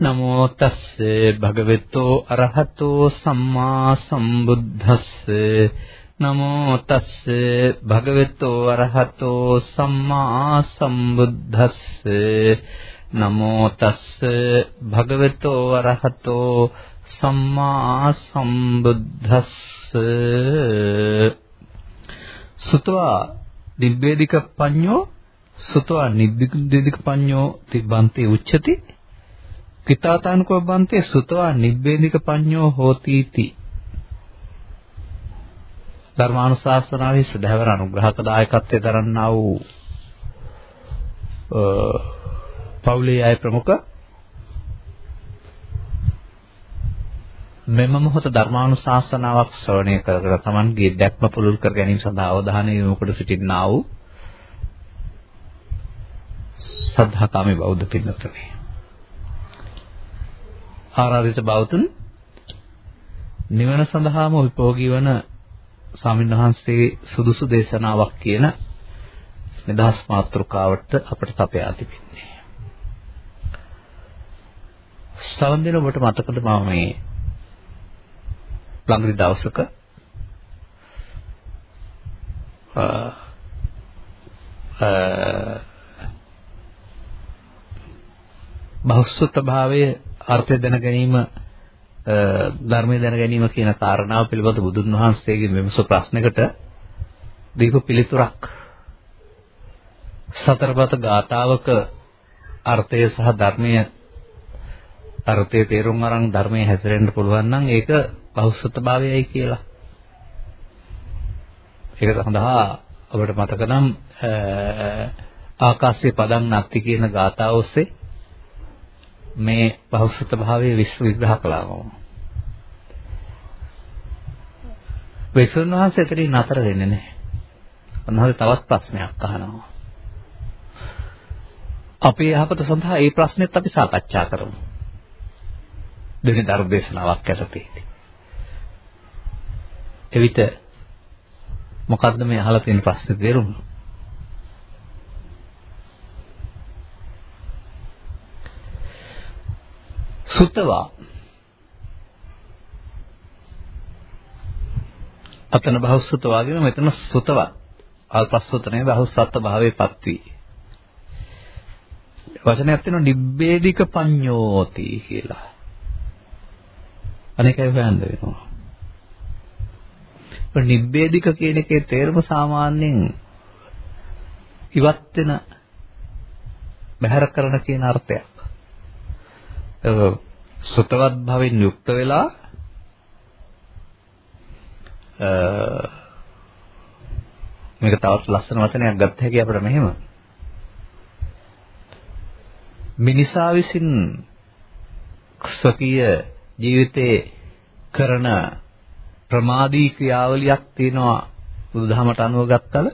නමෝ තස්සේ භගවතු අරහතෝ සම්මා සම්බුද්දස්සේ. නමෝ තස්සේ භගවතු අරහතෝ සම්මා සම්බුද්දස්සේ. නමෝ තස්සේ භගවතු අරහතෝ සම්මා සම්බුද්දස්සේ. සුතවා දිබ්බේදික පඤ්ඤෝ සුතවා නිබ්බේදික පඤ්ඤෝ තිබ්බන්ති උච්චති. කිතාතානුකෝ බන්තේ සුතවා නිබ්බේධික පඤ්ඤෝ හෝතිති ධර්මානුශාසනාවේ සදහවර අනුග්‍රහක දායකත්වයේ දරන්නා වූ පවුලේ අය ප්‍රමුඛ මෙම මොහොත ධර්මානුශාසනාවක් ශ්‍රවණය කර කර තමන්ගේ දැක්ම පුළුල් කර ගැනීම සඳහා අවධානය යොමු කොට සිටින්නා වූ සද්ධාකාමී බෞද්ධ පින්නතුනි. ආරාධිත බෞතුන් නිවන සඳහාම උපෝගී වන ස්වාමින්වහන්සේ සුදුසු දේශනාවක් කියන නිදහස් මාතෘකාවට අපට තපයා තිබෙන්නේ. සවන් දින ඔබට මතකද මම මේ ළඟදි දවසක අ බහුසුත භාවයේ අර්ථය දැන ගැනීම ධර්මය දැන ගැනීම කියන කාරණාව පිළිබඳ බුදුන් වහන්සේගේ මෙමස ප්‍රශ්නකට දීප පිළිතුරක් සතරපත ගාතාවක අර්ථය සහ ධර්මය අර්ථය තේරුම් අරන් ධර්මයේ හැසිරෙන්න පුළුවන් නම් ඒක බහුසුතභාවයයි කියලා. ඒක සඳහා ඔබට මතක නම් ආකාශයේ පදන් නැති කියන ගාතාව ඔස්සේ මේ බහුසුත භාවයේ විශ්ව විග්‍රහ කළා වුණා. වික්ෂුන් වහන්සේ එතනින් නතර වෙන්නේ නැහැ. උන්වහන්සේ තවත් ප්‍රශ්නයක් අහනවා. අපේ යහපත සඳහා මේ ප්‍රශ්නෙත් අපි සාකච්ඡා කරමු. දෙවි ධර්මදේශනාවක් ඇතතේදී. එවිට මොකද්ද මේ අහලා තියෙන ප්‍රශ්නේ තේරුම? සුතවා අතන බහුසුත වගේම මෙතන සුතවත් අල්පස්සුතනේ බහුසත්ත්ව භාවයේපත් වී වචනයක් තියෙනවා නිබ්බේධික පඤ්ඤෝති කියලා. අනේකයි හොයන්න වෙනවා. නිබ්බේධික කියන එකේ තේරුම සාමාන්‍යයෙන් ඉවත් වෙන බහැර කරන කියන අර්ථයක්. සුතවත් භවෙන් යුක්ත වෙලා මේක තවත් ලස්සන වචනයක් ගත්ත හැකි අපිට මෙහෙම. මිනිසා විසින් ස්වකීය ජීවිතේ කරන ප්‍රමාදී ක්‍රියාවලියක් තියෙනවා බුදුදහමට අනුව ගත්තල.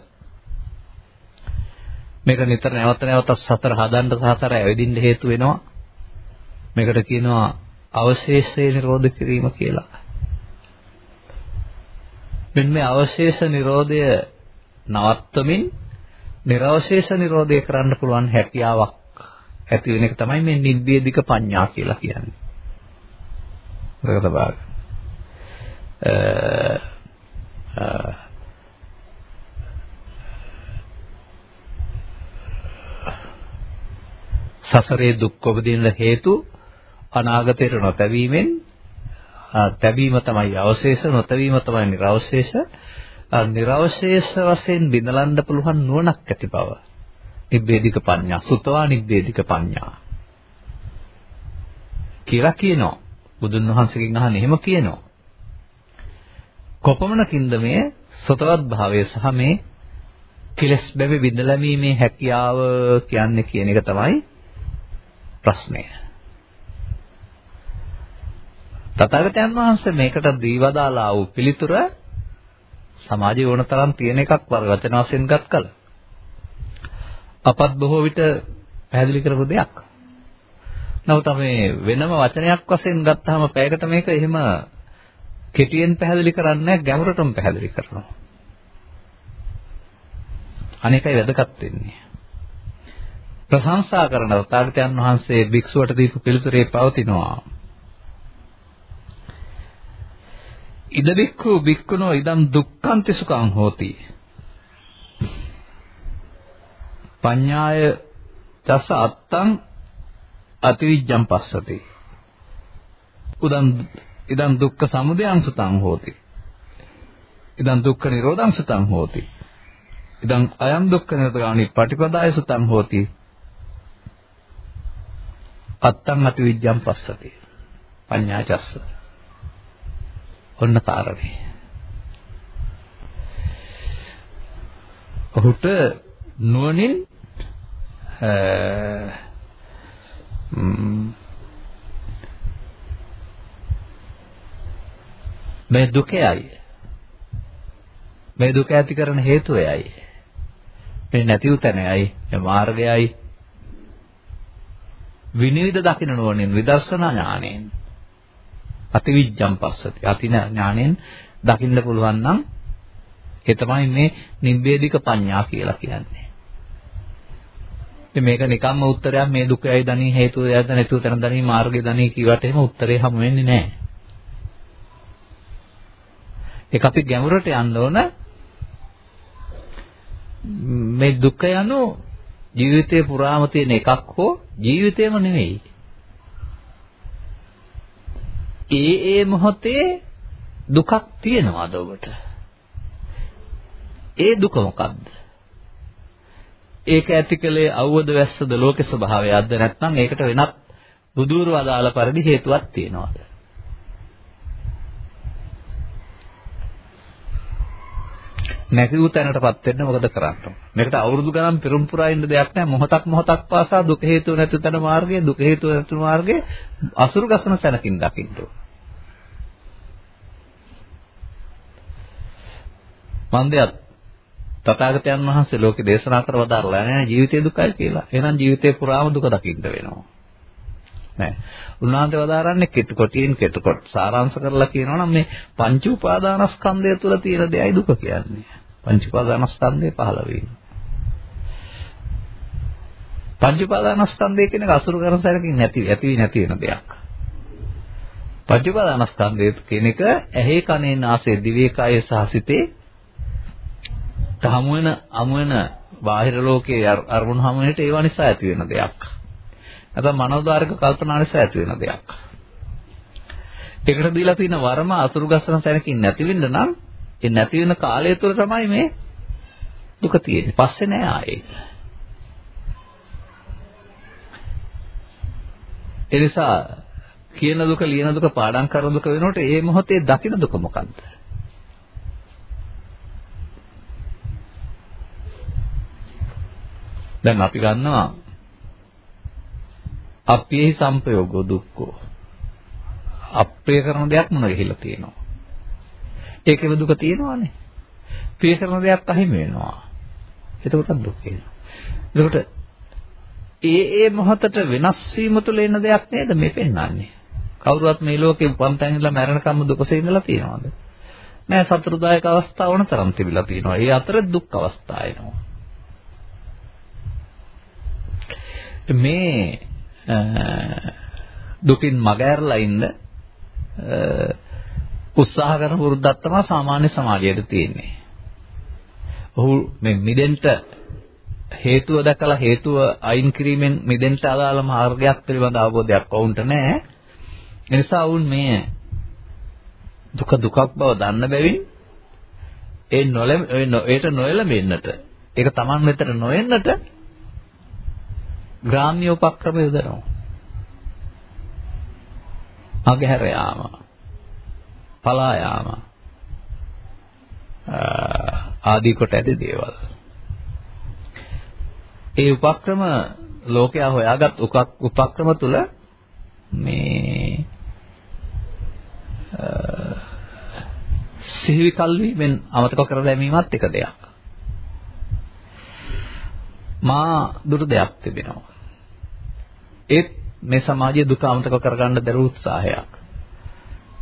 මේක නිතර නැවත නැවතත් සතර හදන්න සතර ඇවිදින්න හේතු වෙනවා. මේකට කියනවා අවශේෂය නිරෝධ කිරීම කියලා. මෙන්න මේ අවශේෂ නිරෝධය නවත්තමින් නිර්වශේෂ නිරෝධය කරන්න පුළුවන් හැකියාවක් ඇති වෙන එක තමයි මේ නිබ්බේධික පඤ්ඤා කියලා කියන්නේ. ඒක තමයි. සසරේ දුක් උපදින්න හේතු අනාගතයට නොතැවීමෙන් තැබීම තමයි අවශේෂ නොතැවීම තමයි නිර්වශේෂ. නිර්වශේෂ වශයෙන් බිඳලන්න පුළුවන් නුවණක් ඇති බව. නිබ්බේධික පඤ්ඤා සුතවා නිබ්බේධික පඤ්ඤා. කියලා කියනවා. බුදුන් වහන්සේගෙන් අහන්නේ එහෙම කියනවා. කොපමණකින්ද මේ සතවත් භාවය සහ මේ කෙලස් බැවි බිඳලීමේ හැකියාව කියන්නේ කියන එක තමයි ප්‍රශ්නය. තථාගතයන් වහන්සේ මේකට දීවදාලා වූ පිළිතුර සමාජයේ ඕන තරම් තියෙන එකක් වචන වශයෙන් ගත් කල. අපත් බොහෝ විට පැහැදිලි කරපු දෙයක්. නමුත් මේ වෙනම වචනයක් වශයෙන් ගත්තාම පැයකට මේක එහෙම කෙටියෙන් පැහැදිලි කරන්නේ ගැඹුරටම පැහැදිලි කරනවා. අනේකයි වැදගත් වෙන්නේ. ප්‍රශංසා කරන තථාගතයන් වහන්සේ භික්ෂුවට දීපු පිළිතුරේ පවතිනවා. ඉද බික්ඛු බික්ඛුනෝ ඉදම් දුක්ඛන්ති සුඛං හෝති. පඤ්ඤාය තස අත්තං අතිවිජ්ජං පස්සති. උදම් ඉදම් දුක්ඛ සමුදයං සුතං හෝති. ඉදම් දුක්ඛ නිරෝධං සුතං හෝති. ඉදම් අයම් දුක්ඛ නිරෝධගාමි පටිපදාය සුතං හෝති. අත්තං අතිවිජ්ජං පස්සති. පඤ්ඤාචස්ස. ඔන්න කාරණේ. ඔහුට නුවණින් මේ දුකයි මේ දුක ඇති කරන හේතුව එයයි මේ නැති උතනයි මේ මාර්ගයයි. විනිවිද දකින්න නුවණින් විදර්ශනා ඥාණයෙන්. අතිවිජ්ජම් පස්සති අතින ඥාණයෙන් දකින්න පුළුවන් නම් ඒ තමයි මේ නිබ්බේධික පඤ්ඤා කියලා කියන්නේ. ඉතින් මේක නිකම්ම උත්තරයක් මේ දුකයි දනී හේතුවයද නැතුව තන දනී මාර්ගය දනී කියවට එහෙම උත්තරේ හමු වෙන්නේ නැහැ. ඒක අපි ගැඹුරට යන්න ඕන මේ දුක යනු ජීවිතේ පුරාම තියෙන එකක් හෝ ජීවිතේම නෙවෙයි. ඒ ඒ මොහොතේ දුකක් තියෙනවද ඔබට? ඒ දුක මොකක්ද? ඒක ඇති කලේ අවවද වැස්සද ලෝක ස්වභාවයක්ද නැත්නම් ඒකට වෙනත් බුදුරු අදාළ පරිදි හේතුවක් තියෙනවද? නැති වූ තැනටපත් වෙන්න මොකද කරන්නේ? මේකට අවුරුදු ගණන් පෙරම් පුරා ඉන්න දෙයක් නැහැ. මොහොතක් මොහොතක් පාසා දුක හේතුව නැති තැන මාර්ගය, දුක හේතුව නැති මාර්ගය අසුරු ගසන සැනකින් දකින්න මන්දයත් තථාගතයන් වහන්සේ ලෝකේ දේශනා කරවදාරලා නැහැ ජීවිතේ දුකයි කියලා. එහෙනම් ජීවිතේ පුරාම දුක දකින්න වෙනවා. නෑ. උන්වහන්සේ වදාරන්නේ කෙටු කොටියෙන් කෙටු කොට සාරාංශ කරලා කියනවා නම් මේ පංච උපාදානස්කන්ධය තුල තියෙන දෙයයි දුක කියන්නේ. පංච උපාදානස්කන්ධය පහළ වීම. පංච උපාදානස්කන්ධය කියන එක අසුරු කරන සැරකින් නැති ඇති නැති වෙන දෙයක්. පංච උපාදානස්කන්ධය කියන එක ඇහි කනේ නාසයේ දිවේ කායේ සහ සිතේ හමු වෙන හමු වෙන බාහිර ලෝකයේ අරමුණු හමු වෙනට ඒව නිසා ඇති වෙන දෙයක්. නැත්නම් මනෝද්වාරික කල්පනා නිසා ඇති වෙන දෙයක්. ඒකට දීලා තියෙන වර්ම අතුරු ගස්සන තැනකින් නැති වෙන්න නම් ඒ නැති වෙන කාලය තුළ තමයි මේ දුක තියෙන්නේ. පස්සේ නෑ ආයේ. ඒ නිසා කියන දුක ලියන දුක පාඩම් කරන දුක වෙනකොට ඒ මොහොතේ දකින දුක මොකක්ද? දැන් අපි ගන්නවා අප්පියෙහි සංපයෝගෝ දුක්ඛෝ. අප්‍රිය කරන දෙයක් මොන ගිහිලා තියෙනවා. ඒකේ දුක තියෙනවානේ. ප්‍රිය කරන දෙයක් අහිමි වෙනවා. එතකොට දුක එනවා. එතකොට ඒ ඒ මොහොතට වෙනස් වීම තුළ එන දෙයක් නේද මේ පෙන්වන්නේ. කවුරුවත් මේ ලෝකේ උපන්තැන් ඉඳලා මැරෙනකම්ම දුකසේ ඉඳලා තියෙනවද? නෑ සතුටුදායක අවස්ථා වුණ තරම් තිබිලා තියෙනවා. ඒ අතර දුක් අවස්ථා එනවා. මේ දුකින් මගහැරලා ඉන්න උත්සාහ කරන වෘද්ධක් තමයි සාමාන්‍ය සමාජයේ තියෙන්නේ. ඔහු මේ මිදෙන්න හේතුව දැකලා හේතුව අයින් කිරීමෙන් මිදෙන්න අදාළ මාර්ගයක් පිළිබඳ අවබෝධයක් වුන්ට නැහැ. ඒ නිසා වුන් මේ දුක දුකක් බව දන්න බැවින් ඒ නොලෙම ඒට නොයලෙන්නට ඒක Taman වෙතට නොෙන්නට ග්‍රාම්‍ය උපක්‍රම යොදනවා. අගහැර යාම. පලා යාම. ආදී කොට ඇති දේවල්. ඒ උපක්‍රම ලෝකයා හොයාගත් උපක්‍රම තුල මේ සිහිවි කල්වීමෙන් අමතක කර දැමීමත් එක දෙයක්. මා දුරු දෙයක් තිබෙනවා. ඒත් මේ සමාජයේ දුක අමතක කරගන්න දරු උත්සාහයක්.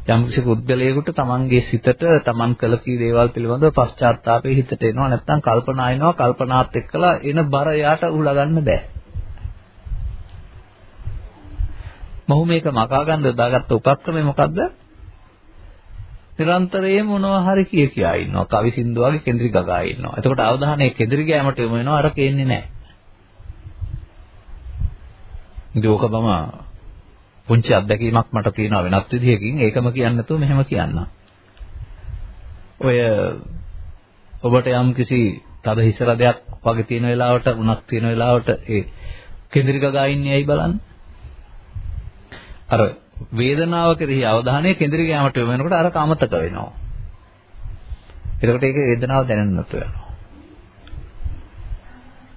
යම්කිසි පුද්ගලයෙකුට තමන්ගේ සිතට තමන් කළ කී දේවල් පිළිබඳව පශ්චාත්තාපේ හිතට එනවා නැත්නම් කල්පනා එනවා කල්පනාත් එක්කලා එන බර යාට උහුලා ගන්න බෑ. මොහු මේක මකා ගන්න දාගත්ත උපක්‍රමය මොකද්ද? නිරන්තරයෙන් මොනවා හරි කිය කියා ඉන්නවා. කවි සින්දු වගේ කේන්ද්‍රි ගගා ඉන්නවා. එතකොට අවධානය කේන්ද්‍රි ගෑමට යොමු වෙනවා අර කේන්නේ නැහැ. දෝක බම පුංචි අත්දැකීමක් මට තියෙනවා වෙනත් විදිහකින් ඒකම කියන්නේ නැතුව මෙහෙම කියන්න. ඔය ඔබට යම් කිසි තද හිසරදයක් වගේ තියෙන වෙලාවට උණක් තියෙන වෙලාවට ඒ කේන්ද්‍රික ගා ඉන්නේ ඇයි බලන්න. අර වේදනාව කෙරෙහි අවධානය කේන්ද්‍රික යාමට යොමු වෙනකොට අර කාමතක වෙනවා. එතකොට ඒක වේදනාව දැනෙන්න නැතු වෙනවා.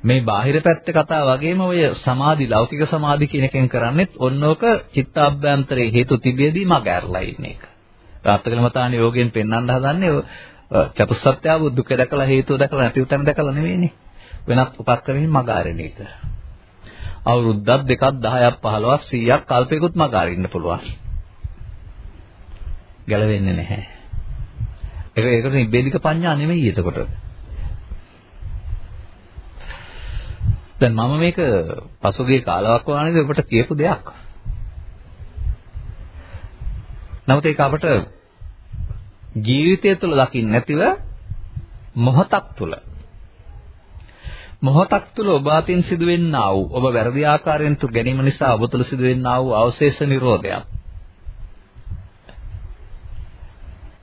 මේ බාහිර පැත්තේ කතා වගේම ඔය සමාධි ලෞකික සමාධි කියන එකෙන් කරන්නේත් ඔන්නෝක චිත්තාභ්‍යන්තරයේ හේතු තිබියදී මග ඇරලා ඉන්න එක. රාත්‍රකලමතාන යෝගයෙන් පෙන්වන්න හදන්නේ චතුස්සත්‍යාව දුක දැකලා හේතුව දැකලා නැති උතන දැකලා නෙවෙයිනේ. වෙනත් උපක්‍රමකින් මග අරින එක. අවුරුද්දක් දෙකක් 10ක් 15ක් 100ක් කල්පයකට මග අරින්න පුළුවන්. ගැලවෙන්නේ නැහැ. ඒක ඒකට නිබ්බේධික පඤ්ඤා නෙමෙයි එතකොට. දැන් මම මේක පසුගිය කාලයක් වානේදී ඔබට කියපු දෙයක්. නමුත් ඒක අපට ජීවිතය තුළ දකින්න නැතිව මොහොතක් තුළ මොහොතක් තුළ ඔබ අතින් සිදුවෙන්නා වූ ඔබ වැරදි ආකාරයෙන් තු ගැනීම නිසා ඔබ තුළ සිදුවෙන්නා වූ අවශේෂ නිරෝධයක්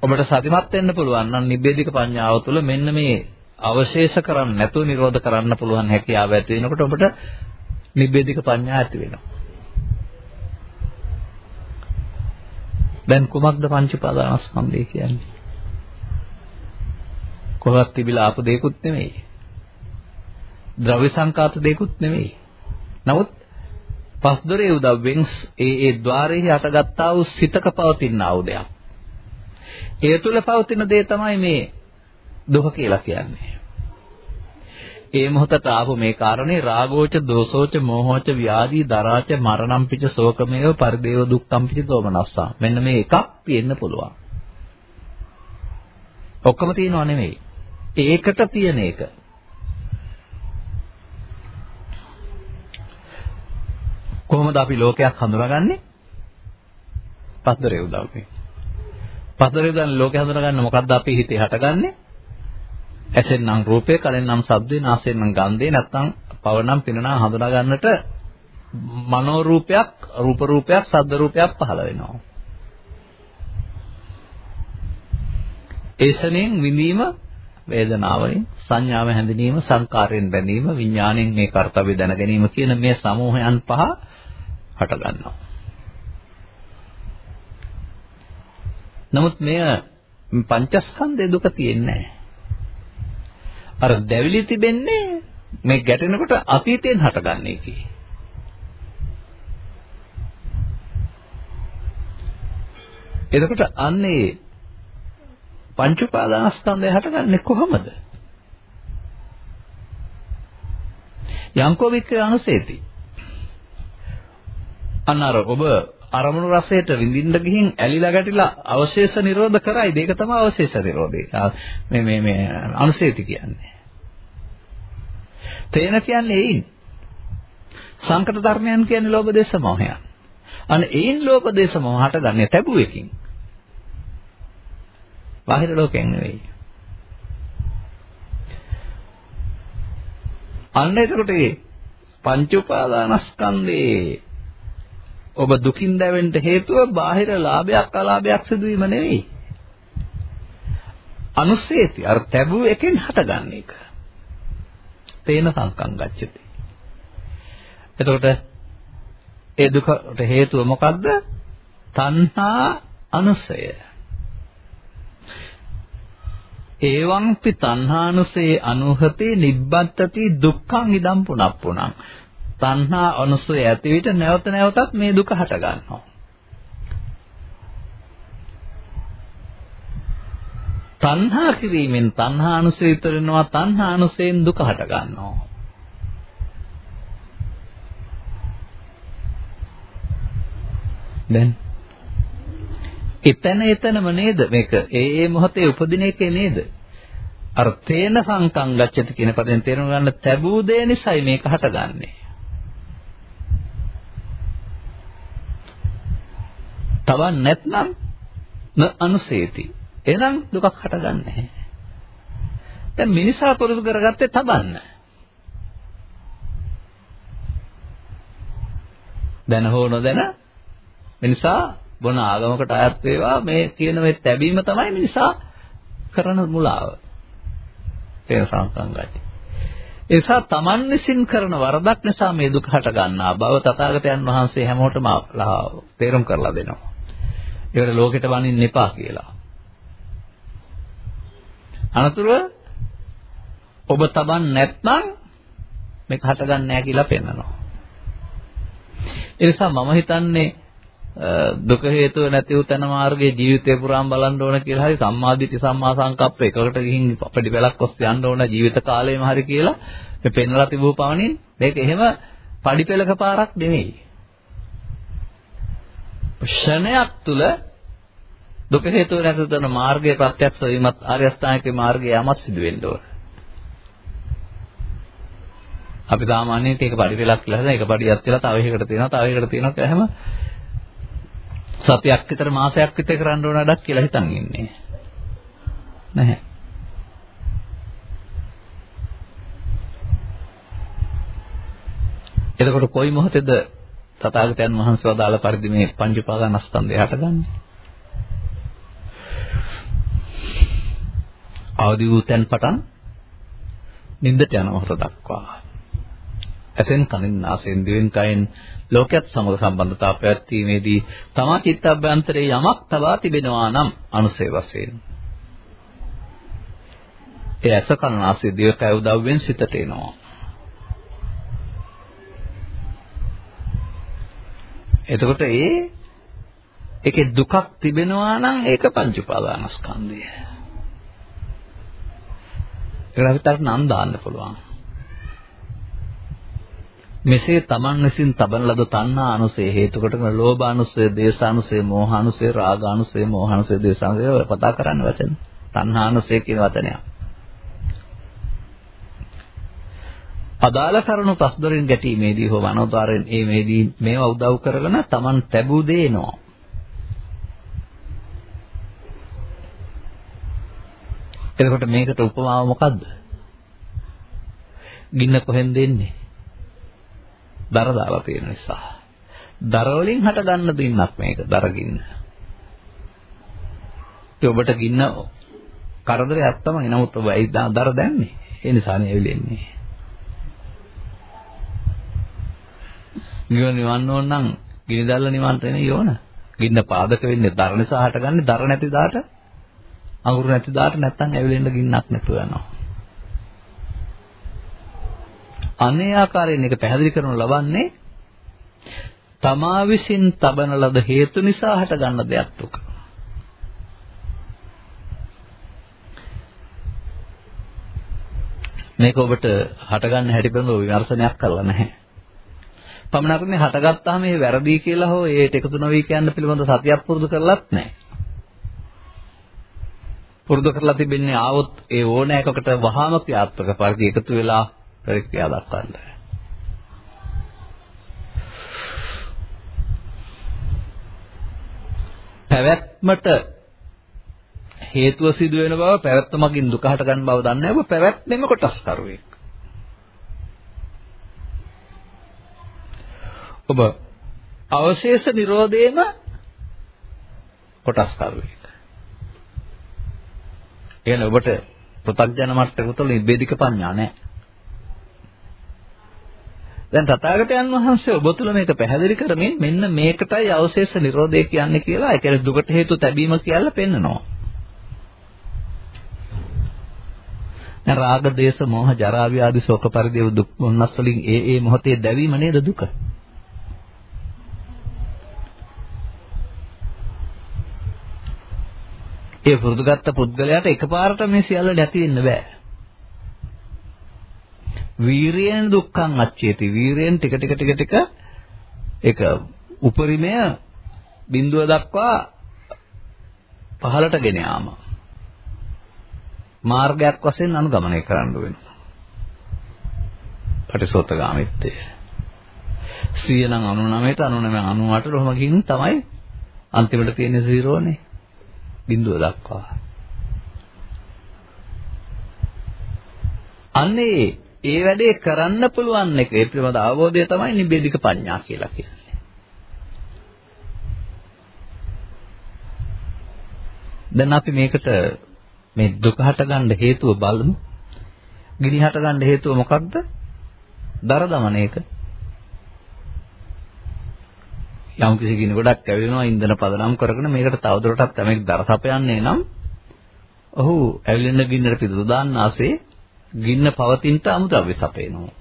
ඔබට සතිමත් වෙන්න පුළුවන් නම් නිබ්බේධික පඤ්ඤාව තුළ මෙන්න මේ අවශේෂ කරන්නේ නැතුව නිරෝධ කරන්න පුළුවන් හැකියාව ඇති වෙනකොට ඔබට නිබ්බේධික පඤ්ඤා ඇති වෙනවා. දැන් කුමක්ද පංච උපාදානස්කන්ධය කියන්නේ? කොහොමද තිබිලා ආපු දෙයක්ුත් නෙමෙයි. ද්‍රව්‍ය සංකාත දෙයක්ුත් නෙමෙයි. නමුත් පස්දොරේ උදව්වෙන් ඒ ඒ ద్వාරයේ හටගත්තා වූ සිතක පවතින ආ වූ දෙයක්. ඒ තුල පවතින දේ තමයි මේ දුක කියලා කියන්නේ. ඒ මොහොතට ආපු මේ කාරණේ රාගෝච දෝසෝච මෝහෝච ව්‍යාධි දරාච මරණම් පිච ශෝකමේව පරිදේව දුක්ඛම් පිච දෝමනස්සා. මෙන්න මේ එකක් තියෙන්න පුළුවන්. ඔක්කොම තියෙනව නෙමෙයි. ඒකට තියෙන එක. කොහොමද අපි ලෝකයක් හඳුනාගන්නේ? පස්දරේ උදව්වෙන්. පස්දරේ උදව්වෙන් ලෝකය හඳුනාගන්න මොකද්ද අපි හිතේ හටගන්නේ? ඇසෙන් නම් රූපය, කනෙන් නම් ශබ්දේ, නාසයෙන් නම් ගන්ධේ, නැත්නම් පව නම් පිනනා හඳුනා ගන්නට මනෝ රූපයක්, රූප රූපයක්, ශබ්ද රූපයක් පහළ වෙනවා. ඒසනෙන් විඳීම වේදනාවෙන් සංඥාව හැඳිනීම සංකාරයෙන් බැඳීම විඥාණයෙන් මේ කාර්යය දැන ගැනීම කියන මේ සමූහයන් පහ හට ගන්නවා. නමුත් මෙය පංචස්කන්ධයේ දුක තියෙන්නේ නැහැ. අර දැවිලි තිබෙන්නේ මේ ගැටෙනකොට අතීතයෙන් හටගන්නේ එකේ. එතකොට අන්නේ පංච උපාදානස්කන්ධය හටගන්නේ කොහොමද? යංකෝ වික්‍රය අනුසේති. අන්නර ඔබ අරමුණු රසයට විඳින්න ගිහින් ඇලිලා ගැටිලා අවශේෂ නිරෝධ කරයි. ඒක තමයි අවශේෂ නිරෝධය. මේ මේ මේ අනුසේති කියන්නේ. තේන කියන්නේ ඒයින්. සංකත ධර්මයන් කියන්නේ ලෝභ දේශ මොහයන්. අනේ ඒයින් ලෝභ දේශ මොහ හටගන්නේ තැබුවකින්. බාහිර ලෝකයෙන් නෙවෙයි. අන්න එතකොට මේ පංච උපාදානස්කන්ධේ ඔබ දුකින් දැවෙන්න හේතුව බාහිර ලාභයක් අලාභයක් සිදුවීම නෙවෙයි. අනුසේති අර තැබු එකෙන් හටගන්න එක. තේන සංකම් ගච්ඡති. එතකොට ඒ දුකට හේතුව මොකද්ද? තණ්හා අනුසය. එවං පි තණ්හානුසේ අනුහතේ නිබ්බත්තති දුක්ඛං ඉදම් පුනප්පුනං තණ්හා අනුසය ඇති විට නැවත නැවතත් මේ දුක හට ගන්නවා තණ්හා කිරීමෙන් තණ්හා අනුසය ඉතරනවා තණ්හා අනුසයෙන් දුක හට ගන්නවා. දැන් එතන එතනම නේද මේක? ඒ ඒ මොහොතේ උපදින එකේ නේද? අර තේන සංකං ගච්ඡති කියන පදෙන් තේරුම් ගන්න තැබූ දේ නිසායි මේක හටගන්නේ. තවන් නැත්නම් න අනුසේති. එහෙනම් දුකක් හටගන්නේ නැහැ. දැන් මිනිසා පුරුදු කරගත්තේ තබන්න. දැන හෝ නොදැන මිනිසා බොන ආගමකට අයත් වේවා මේ කියන මේ තැබීම තමයි මිනිසා කරන මුලාව. තේන සංසංගයි. ඒ නිසා Taman විසින් කරන වරදක් නිසා මේ දුක හට ගන්නා බව තථාගතයන් වහන්සේ හැමෝටම තේරුම් කරලා දෙනවා. ඒකට ලෝකෙට වනින්න එපා කියලා. අනතුරුව ඔබ Taman නැත්නම් මේක හටගන්නේ නැහැ කියලා පෙන්නනවා. ඒ නිසා මම හිතන්නේ දුක හේතුව නැති වූ තන මාර්ගයේ ජීවිතේ පුරාම බලන්න ඕන කියලා හරි සම්මාදිට්ඨි සම්මා සංකප්ප එකකට ගිහින් අපිට වෙලක් ඔස්සේ යන්න ඕන ජීවිත කාලෙම හරි කියලා මේ පෙන්වලා තිබූ පවණින් මේක එහෙම පඩිපෙලක පාරක් නෙමෙයි. ක්ෂණයක් තුල දුක හේතුව නැති තන මාර්ගයේ ප්‍රත්‍යක්ෂ වීමත් ආර්ය අෂ්ටාංගික මාර්ගය යමත් සිදු වෙන්න ඕන. අපි සාමාන්‍යයෙන් ඒක පඩිපෙලක් කියලා හදන එක පඩියක් කියලා තව එකකට තියෙනවා තව එකකට තියෙනවා කියලා හැම සතියක් විතර මාසයක් විතර කරන්න ඕන වැඩක් කියලා හිතන් ඉන්නේ. නැහැ. එතකොට කොයි මොහොතේද තථාගතයන් වහන්සේ වදාළ පරිදි මේ පංච උපාදානස්කන්ධය හටගන්නේ? අවදි වූ තැන් පටන් නින්දට යන මොහොත දක්වා. ඇසෙන් කනින් නාසයෙන් දිවෙන් කයෙන් ලෝකයක් සමග සම්බන්ධතාව පැවැත්වීමේදී තමා චිත්තඅභ්‍යන්තරයේ යමක් තබා තිබෙනවා නම් අනුසය වශයෙන්. ඒ ඇස කන නාසය දිවකය උදව්වෙන් සිතට එනවා එතකොට ඒ ඒකේ දුකක් තිබෙනවා නම් ඒක පංච උපාදානස්කන්ධය. ඒකට අපිට නම් දාන්න පුළුවන් මෙසේ තමන් විසින් තබන ලද තණ්හා අනුසය හේතු කොටගෙන ලෝභානුසය, දේශානුසය, මෝහානුසය, රාගානුසය, මෝහානුසය, දේශානුසය කතා කරන්න වචන. තණ්හානුසය කියන වචනය. අදාළ කරුණු පස්දොරින් ගැටීමේදී හෝ වනෝදාරෙන් ඒ මේදී මේවා උදව් කරගෙන තමන් ලැබූ දේ එනවා. එතකොට මේකට උපමාව මොකද්ද? ගින්න කොහෙන්ද එන්නේ? දර දාලා තියෙන නිසා. දර වලින් හට ගන්න දින්නක් මේක දරගින්න. ඒ ඔබට ගින්න කරදරයක් තමයි. නමුත් ඔබ ඒ දර දැන්නේ. ඒ නිසානේ ඇවිලෙන්නේ. නිවන නිවන්න ඕන නම් ගිනි දැල්ල නිවන්ට නෙවෙයි ඕන. ගින්න පාදක වෙන්නේ දර නිසා හටගන්නේ දර නැති දාට අඟුරු නැති දාට නැත්තම් ඇවිලෙන්න ගින්නක් නැතුව යනවා. අනේ ආකාරයෙන් එක පැහැදිලි කරනු ලබන්නේ තමා විසින් තබන ලද හේතු නිසා හට ගන්න දෙයක් දුක. මේක ඔබට හටගන්න හැටි පිළිබඳව විමර්ශනයක් කරලා නැහැ. පමණක්නේ හටගත්තාම මේ වැරදි කියලා හෝ ඒට එකතු නොවි කියන්න පිළිබඳ සතියක් පුරුදු කරලත් නැහැ. පුරුදු කරලා තිබෙන්නේ ආවොත් ඒ ඕනෑකකට වහාම ක්‍රියාත්මක පරිදි එකතු වෙලා ප්‍රතික්‍රියා දක්වන්න. පැවැත්මට හේතුව සිදු වෙන බව පැවැත්මකින් දුක හට ගන්න බව දන්නේ නැහැ ඔබ පැවැත්මෙම කොටස් කරුවෙක්. ඔබ අවශේෂ නිරෝධයේම කොටස් කරුවෙක්. එහෙනම් ඔබට පෘථග්ජන මට්ටමක තුළ නිබ්බේධික පඤ්ඤා නැහැ. දැන් තථාගතයන් වහන්සේ ඔබ තුල මේක පැහැදිලි කරමින් මෙන්න මේකටයි අවශේෂ නිරෝධය කියන්නේ කියලා ඒ කියන්නේ දුකට හේතු තැබීම කියලා පෙන්නනවා. දැන් රාග දේශ මොහ ජරා ව්‍යාධි ශෝක පරිදේව දුක් මොන්නස් වලින් ඒ ඒ මොහොතේ දැවීම නේද දුක? ඒ පුරුදුගත්ත පුද්ගලයාට එකපාරට මේ සියල්ල නැති වෙන්න බෑ. වීරියෙන් දුක්ඛං අච්චේති. වීරියෙන් ටික ටික ටික ටික ඒක උපරිමය බිඳුව දක්වා පහළට ගෙන යාම. මාර්ගයක් වශයෙන් අනුගමනය කරන්න වෙනවා. පටිසෝතගාමිත්තේ. 100 නම් 99ට 99 98ට ඔහොම ගිහින් තමයි අන්තිමට තියෙන 0නේ. බිඳුව දක්වා. අන්නේ ඒ වැඩේ කරන්න පුළුවන් එක ඒ පිළිබඳ අවබෝධය තමයි නිබ්බේධික පඤ්ඤා කියලා කියන්නේ. දැන් අපි මේකට මේ දුක හටගන්න හේතුව බලමු. ගිනි හටගන්න හේතුව මොකක්ද? දර දමන එක. යම් කිසි ගිනි ගොඩක් ඇවිලෙනවා ඉන්ධන පදනම් කරගෙන මේකට තවදුරටත් තමයි දර සපයන්නේ නම් ඔහු ඇවිලෙන ගින්නට පිටු දාන්න ආසේ ගින්න පවතිනට අමුද්‍රව්‍ය සපයනවා.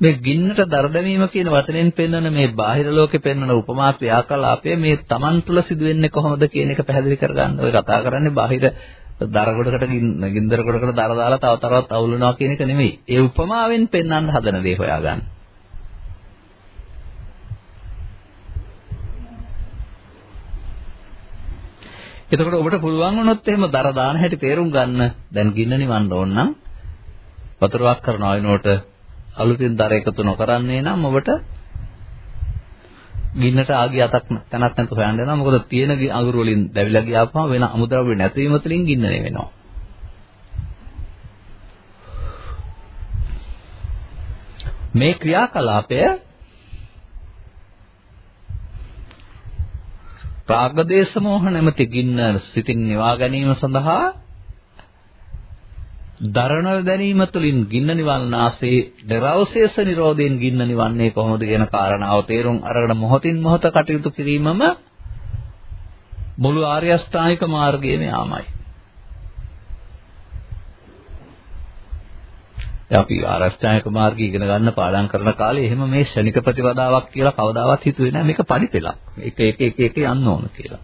මේ ගින්නට දර දැමීම කියන වචනෙන් පෙන්වන මේ බාහිර ලෝකේ පෙන්වන උපමා ක්‍රියාකලාපය මේ Taman තුල සිදුවෙන්නේ කොහොමද කියන එක පැහැදිලි කරගන්න. ඔය කතා කරන්නේ බාහිර දර ගොඩකට ගින්දර ගොඩකට දර දාලා තව තරවත් අවුලනවා කියන එක නෙමෙයි. ඒ උපමාවෙන් පෙන්වන්න හදන දේ හොයාගන්න. එතකොට ඔබට පුළුවන් වුණොත් එහෙම දර දාන හැටි තේරුම් ගන්න. දැන් ගින්න නිවන්න ඕන නම් වතුරක් කරනවා වෙනකොට අලුතින් දර එකතු නොකරන්නේ නම් ඔබට ගින්නට ආගිය අතක් තැනක් නැතුව හොයන්න යනවා මොකද තියෙන අඟුරු වලින් දැවිලා ගියාපම වෙන අමුද්‍රව්‍ය නැතිවීම තුළින් ගින්න නෙවෙනවා මේ ක්‍රියාකලාපය රාගදේශ මොහ නැමැති ගින්න සිතින් නිවා ගැනීම සඳහා දරණ දැනීම තුළින් ගින්න නිවන්නාසේ දරවශේෂ නිරෝධයෙන් ගින්න නිවන්නේ කොහොමද කියන කාරණාව තේරුම් අරගෙන මොහොතින් මොහොත කටයුතු කිරීමම මුළු ආර්ය අෂ්ටාංගික මාර්ගයේම යාමයි. අපි ආරස්ථායක මාර්ගය ඉගෙන ගන්න පාඩම් කරන කාලේ එහෙම මේ ශනික ප්‍රතිපදාවක් කියලා කවදාවත් හිතුවේ නැහැ මේක පඩිපෙලක්. එක එක එක එක යන්න ඕන කියලා.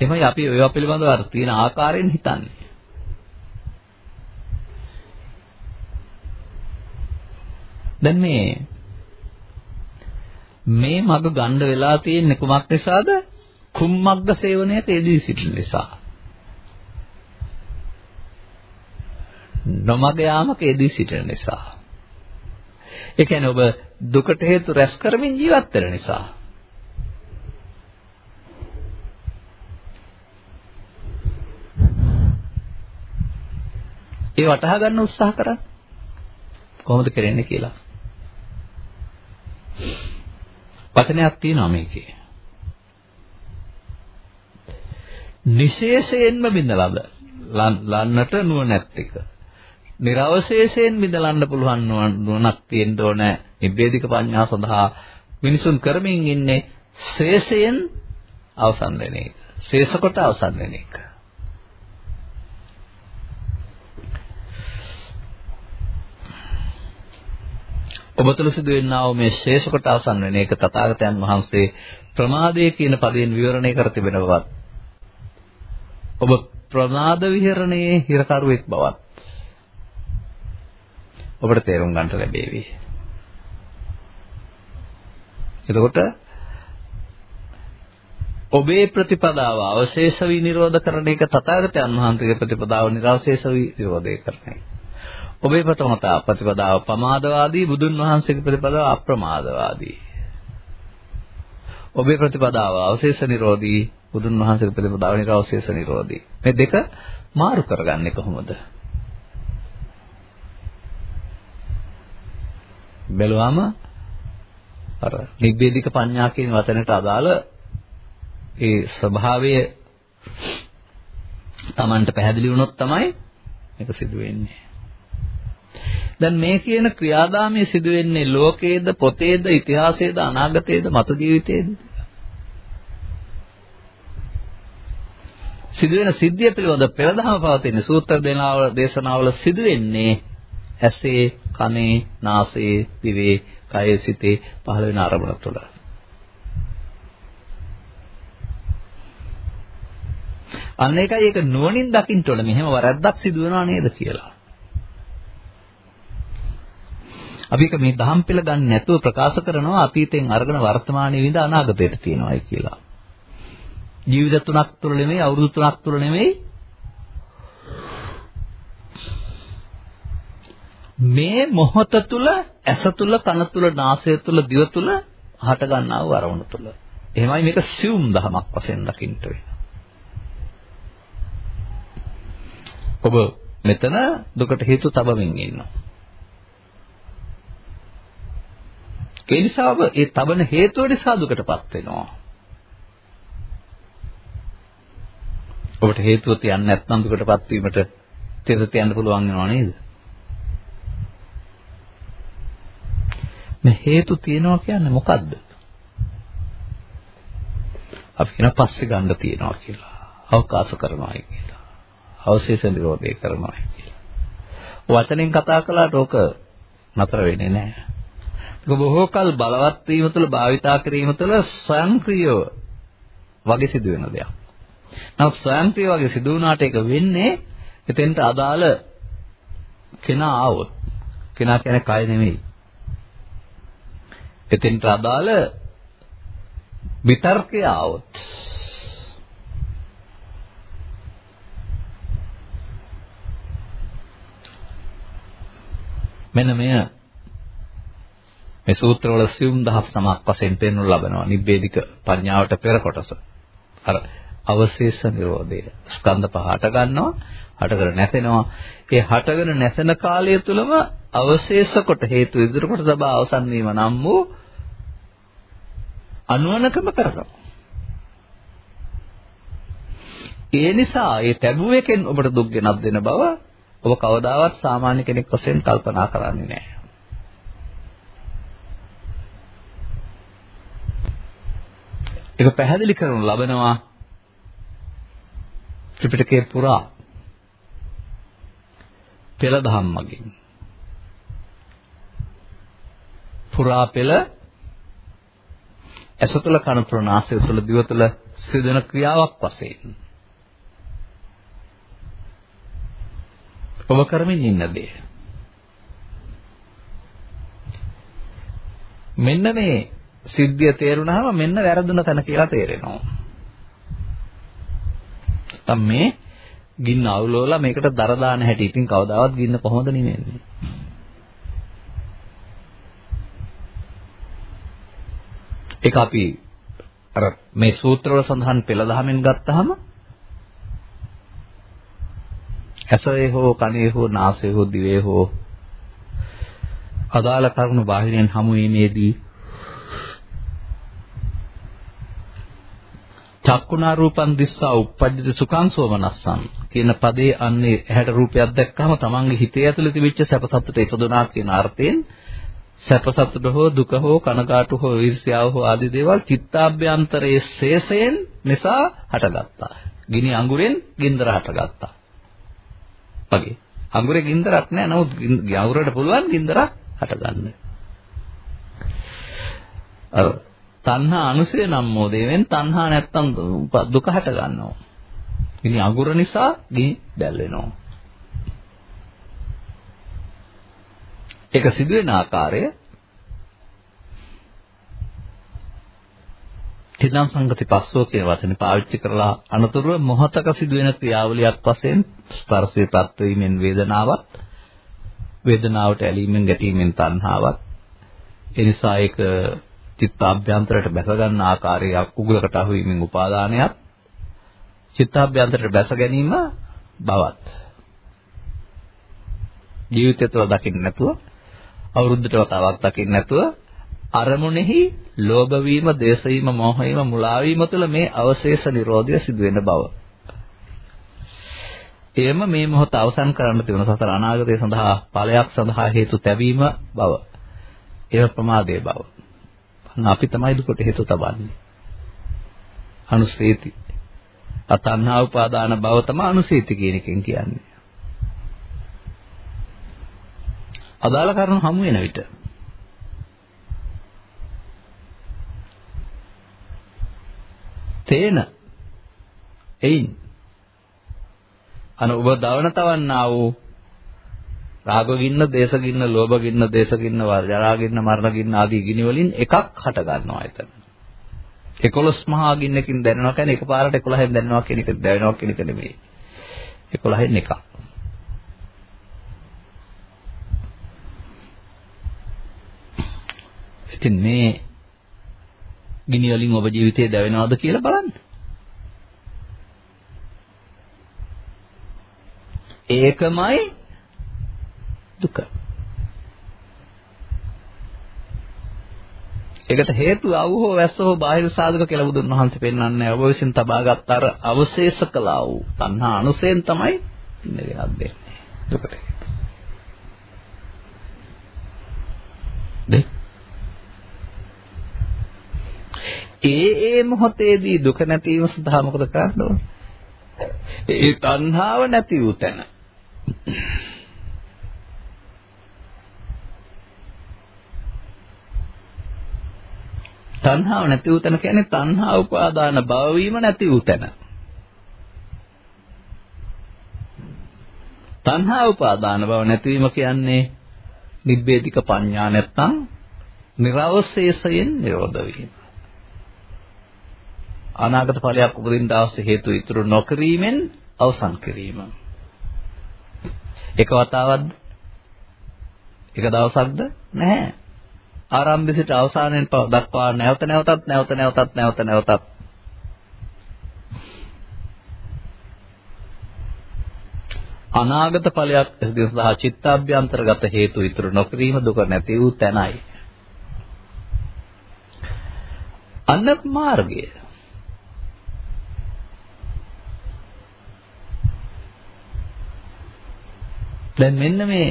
එහෙමයි අපි ඒවා පිළිබඳව අර තියෙන ආකාරයෙන් හිතන්නේ. දැන් මේ මේ මග ගන්න වෙලා තියෙන්නේ කුමක් නිසාද? කුම්මග්ග සේවනයට යෙදී සිටින නිසා. නොමග යාමක යෙදී සිටින නිසා. ඒ කියන්නේ ඔබ දුකට හේතු රැස් කරමින් ජීවත් වෙන නිසා. ඒ වටහා ගන්න උත්සාහ කරන්න. කොහොමද කරන්නේ කියලා. වචනයක් තියෙනවා මේකේ. නිශේෂයෙන්ම බිඳලද ලන්නට නුවණැත්තෙක්. නිර්වශේෂයෙන් මිදලන්න පුළුවන් නුවණක් තියෙන්න ඕන නිබ්බේධික පඤ්ඤා සඳහා මිනිසුන් කරමින් ඉන්නේ ශේෂයෙන් අවසන් වෙන එක. ශේෂ කොට අවසන් වෙන එක. ඔබ තුළ සිදුවෙනා වූ මේ ශේෂ කොට අවසන් වෙන එක තථාගතයන් වහන්සේ ප්‍රමාදයේ කියන පදයෙන් විවරණය කර තිබෙන බවත් ඔබ ප්‍රමාද විහරණයේ හිරකරුවෙක් බවත් ඔබට තේරුම් ගන්නට ලැබේවි. එතකොට ඔබේ ප්‍රතිපදාව අවශේෂ විනිරෝධ කරන එක තථාගතයන් වහන්සේගේ ප්‍රතිපදාව නිර්වශේෂ විනිරෝධය කරන එක. ඔබේ ප්‍රථමතා ප්‍රතිපදාව ප්‍රමාදවාදී බුදුන් වහන්සේගේ ප්‍රතිපදාව අප්‍රමාදවාදී. ඔබේ ප්‍රතිපදාව අවශේෂ නිරෝධී බුදුන් වහන්සේගේ ප්‍රතිපදාව නිර්වශේෂ නිරෝධී. මේ දෙක මාරු කරගන්නේ කොහොමද? බැලුවාම අර නිබ්බේධික පඤ්ඤා කියන වචනට අදාළ ඒ ස්වභාවය Tamanට පැහැදිලි වුණොත් තමයි මේක සිදු වෙන්නේ. දැන් මේ කියන ක්‍රියාදාමයේ සිදු වෙන්නේ ලෝකයේද පොතේද ඉතිහාසයේද අනාගතයේද මත ජීවිතයේද සිදුවෙන සිද්ධිය පිළිබඳ පෙරදහම පවතින සූත්‍ර දේශනාවල සිදු වෙන්නේ ඇසේ, කනේ, නාසයේ, දිවේ, කයේ, සිතේ පහළ වෙන අරමුණ තුළ. අන්න ඒකයි ඒක නුවණින් දකින්න ඕන මෙහෙම වරද්දක් සිදු වෙනව නේද කියලා. අපි එක මේ දහම් පෙළ ගන්න නැතුව ප්‍රකාශ කරනවා අතීතයෙන් අරගෙන වර්තමානයේ විඳ අනාගතයට තියනවායි කියලා. ජීවිත තුනක් තුළ නෙමෙයි අවුරුදු තුනක් තුළ නෙමෙයි මේ මොහොත තුල ඇස තුල කන තුල නාසය තුල දිව තුල හට ගන්නා වූ අරමුණ තුල. එහෙමයි මේක සියුම් දහමක් වශයෙන් දකින්න වෙනවා. ඔබ මෙතන දුකට හේතු තබමින් ඉන්නවා. ඒ නිසා ඔබ ඒ තබන හේතුව නිසා දුකටපත් වෙනවා. ඔබට හේතුව තියන්නේ නැත්නම් දුකටපත් වීමට තෙර තියන්න පුළුවන් වෙනව නේද? මේ හේතු තියනවා කියන්නේ මොකද්ද? අපි කියන පස්සේ ගන්න තියනවා කියලා. අවකාශ කරනවායි කියලා. අවශේෂ නිරෝධය කරනවායි කියලා. වචනෙන් කතා කළාට ඕක නතර වෙන්නේ නැහැ. ඒක බොහෝ කල බලවත් වීම තුළ භාවිතා කිරීම තුළ ස්වයංක්‍රීයව වගේ සිදුවෙන දෙයක්. නමුත් ස්වයංක්‍රීය වගේ සිදු වුණාට ඒක වෙන්නේ එතෙන්ට අදාළ කෙනා ආවොත්. කෙනා කියන්නේ කය නෙමෙයි. එතෙන්ට අදාළ විතර්කය આવොත් මෙන්න මෙය මේ සූත්‍රවල සියුම් දහස් සමක් වශයෙන් පෙන්වනු ලබනවා. නිබ්බේධික පඤ්ඤාවට පෙර කොටස. අර අවශේෂ නිරෝධය. ස්කන්ධ පහ හට ගන්නවා හටගෙන නැසෙනවා. ඒ හටගෙන නැසෙන කාලය තුලම අවශේෂ කොට හේතු ඉදිරි කොට සබා අවසන් වීම නම් වූ අනුවණකම කරනවා. ඒ නිසා ඒ ටැබු එකෙන් ඔබට දුක් ගෙනත් දෙන බව ඔබ කවදාවත් සාමාන්‍ය කෙනෙක් වශයෙන් කල්පනා කරන්නේ නැහැ. ඒක පැහැදිලි කරනු ලබනවා ත්‍රිපිටකයේ පුරා පෙළ දහම් මගින් පුරා පෙළ ඇස තුළ කන තුළ නාසය තුළ දිව තුළ සිදුවන ක්‍රියාවක් වශයෙන් ඔබ කරමින් ඉන්න දේ මෙන්න මේ සිද්ධිය තේරුණාම මෙන්න වැරදුන තැන කියලා තේරෙනවා. නැත්තම් මේ ගින්න අවුලවලා මේකට දර දාන හැටි ඉතින් කවදාවත් ගින්න කොහොමද නිවෙන්නේ? ඒක අපි අර මේ සූත්‍රවල සඳහන් පෙළ දහමෙන් ගත්තාම ඇසේ හෝ කනේ හෝ නාසයේ හෝ දිවේ හෝ අදාළ කරුණු බාහිරෙන් හමු වීමේදී චක්කුණා රූපං දිස්සා uppajjati සුඛං සෝමනස්සං කියන පදේ අන්නේ ඇහැට රූපයක් දැක්කම තමන්ගේ හිතේ ඇතුළේ තිබිච්ච සැප සතුට ඉපදුනා කියන අර්ථයෙන් සැප සතුට හෝ දුක හෝ කනගාටු හෝ ඊර්ෂ්‍යාව හෝ ආදී දේවල් චිත්තාභ්‍යන්තරයේ ශේෂයෙන් නිසා හටගත්තා. ගිනි අඟුරෙන් ගින්දර හටගත්තා. වගේ. අඟුරේ ගින්දරක් නැහැ. නමුත් අඟුරට පුළුවන් ගින්දරක් හටගන්න. අර තණ්හා අනුසය නම් මොදේවෙන් තණ්හා නැත්තම් දුක හට ගන්නවා. ඉතින් අඟුර නිසා ගිනි දැල් වෙනවා. ඒක සිදුවෙන ආකාරය තිනම් සංගති පස්සෝ කියන වචනේ පාවිච්චි කරලා අනතුරුව මොහතක සිදුවෙන ක්‍රියාවලියක් වශයෙන් ස්පර්ශයේ ප්‍රත්වීමෙන් වේදනාවක් වේදනාවට ඇලීමෙන් ගැටීමෙන් තණ්හාවක්. ඒ නිසා ඒක චිත්තාභ්‍යන්තරයට බැස ගන්න ආකාරයක් උගලකට අහු වීමෙන් උපාදානයක්. චිත්තාභ්‍යන්තරයට බැස ගැනීම බවත්. ජීවිතය තුළ දකින්න නැතුව අවුරුද්දට වතාවක් දකින්න නැතුව අරමුණෙහි ලෝභ වීම, දේශ වීම, මෝහ වීම, මුලා වීම තුළ මේ අවශේෂ නිරෝධය සිදු වෙන බව. එයම මේ මොහොත අවසන් කරන්න තිබෙන සතර අනාගතය සඳහා ඵලයක් සඳහා හේතු තැබීම බව. ඒව ප්‍රමාදයේ බව. අපි තමයි දුකට හේතු තබන්නේ. අනුසේති. අතණ්හා උපාදාන භව තමයි අනුසේති කියන එකෙන් කියන්නේ. අදාළ කරුණු හමු වෙන විට තේන එයින් අන ඔබ දවන තවන්නා වූ රාග ගින්න, දේශ ගින්න, ලෝභ ගින්න, දේශ ගින්න, ජරා ගින්න, මරණ ගින්න ආදී ගිනි වලින් එකක් හට ගන්නවා එතන. 11 මහා ගින්නකින් දැනෙනවා කියන්නේ එකපාරට 11න් දැනෙනවා කියන එක දැනෙනවා කියන එක නෙමෙයි. 11න් එකක්. ඉතින් මේ ගිනි වලින් ඔබ ජීවිතේ දැවෙනවද කියලා බලන්න. ඒකමයි දුක. ඒකට හේතුව අවු හෝ වැස්ස බාහිර සාධක කියලා බුදුන් වහන්සේ පෙන්වන්නේ ඔබ විසින් තබාගත් අර අවශේෂ කළා වූ තණ්හා අනුසයෙන් තමයි ඉන්නේ දෙන්නේ දුකට. දෙක් ඒ ඒ මොහොතේදී දුක නැතිවීම සඳහා මොකද කරන්න ඕනේ? ඒ තණ්හාව නැති වූ තැන. තණ්හාව නැති වූ තැන කියන්නේ තණ්හා උපාදාන භව වීම නැති වූ තැන. තණ්හා උපාදාන භව නැතිවීම කියන්නේ නිබ්බේධික පඤ්ඤා නැත්නම් නිර්වශේෂයෙන් නිරෝධ වීම. අනාගත ඵලයක් උපදින්න අවශ්‍ය හේතු ඉතුරු නොකිරීමෙන් අවසන් කිරීම. එක වතාවක්ද? එක දවසක්ද? නැහැ. ආරම්භය සිට අවසානයෙන් දක්වා නැවත නැවතත් නැවත නැවතත් නැවත නැවතත් අනාගත ඵලයක් සඳහා චිත්තාභ්‍යන්තරගත හේතු ඉතුරු නොකිරීම දුක නැති වූ තැනයි. අන්න මාර්ගය. දැන් මෙන්න මේ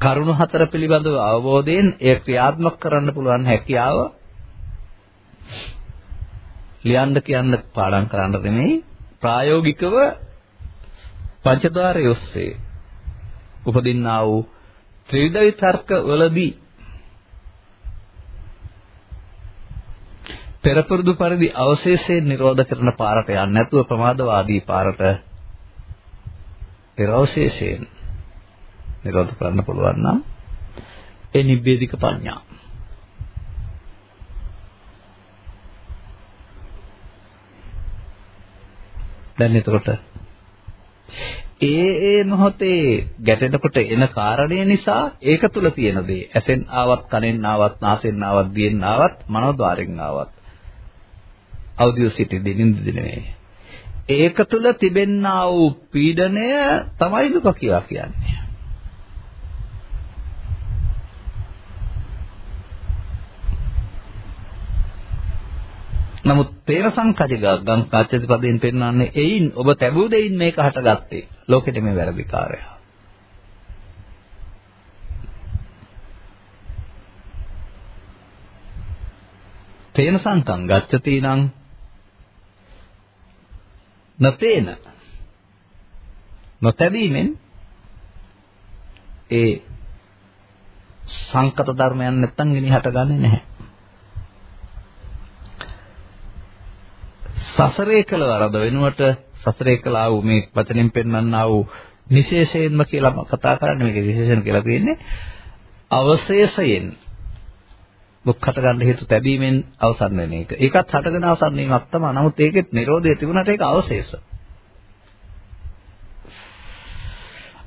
කරුණු හතර පිළිබඳව අවබෝධයෙන් එය ක්‍රියාත්මක කරන්න පුළුවන් හැකියාව ලියන්න කියන්න පාඩම් කරන්න නෙමෙයි. ප්‍රායෝගිකව පංචද්වාරය ඔස්සේ උපදින්නා වූ ත්‍රිවිධ විතර්ක වලදී පෙරපුරුදු පරිදි අවශේෂයෙන් නිරෝධ කරන පාරට යන්නේ නැතුව ප්‍රමාදවාදී පාරට පෙරවශේෂයෙන් නිරෝධ කරන්න පුළුවන් නම් ඒ නිබ්බේධික පඤ්ඤා. දැන් එතකොට ඒ ඒ මොහොතේ ගැටෙනකොට එන කාරණය නිසා ඒක තුල තියෙන දේ. ඇසෙන් ආවත් කනෙන් ආවත් නාසෙන් ආවත් දිවෙන් ආවත් මනෝද්වාරෙන් ආවත්. අවදිව සිටි දිනින් දින නෙවෙයි ඒක තුල තිබෙන්නා වූ පීඩනය තමයි දුක කියලා කියන්නේ. නමුත් තේර සංකජගම් කාච්‍යති පදයෙන් පෙන්වන්නේ එයින් ඔබ තැබූ දෙයින් මේක හටගත්තේ. ලෝකෙට මේ වැරදිකාරය. තේන සංකම් ගච්ඡති නම් නොතේන නොතැබීමෙන් ඒ සංකත ධර්මයන් නැත්තම් ගිනි හටගන්නේ නැහැ. සසරේ කළ වරද වෙනුවට සසරේ කළා වූ මේ වචනෙන් පෙන්වන්නා වූ විශේෂයෙන්ම කියලා කතා කරන්නේ මේක විශේෂණ කියලා තියෙන්නේ අවශේෂයෙන් දුක් හට ගන්න හේතු තැබීමෙන් අවසන් වෙන එක. ඒකත් හටගෙන අවසන් වීමක් තමයි. නමුත් ඒකෙත් Nirodha තිබුණාට ඒක අවශේෂ.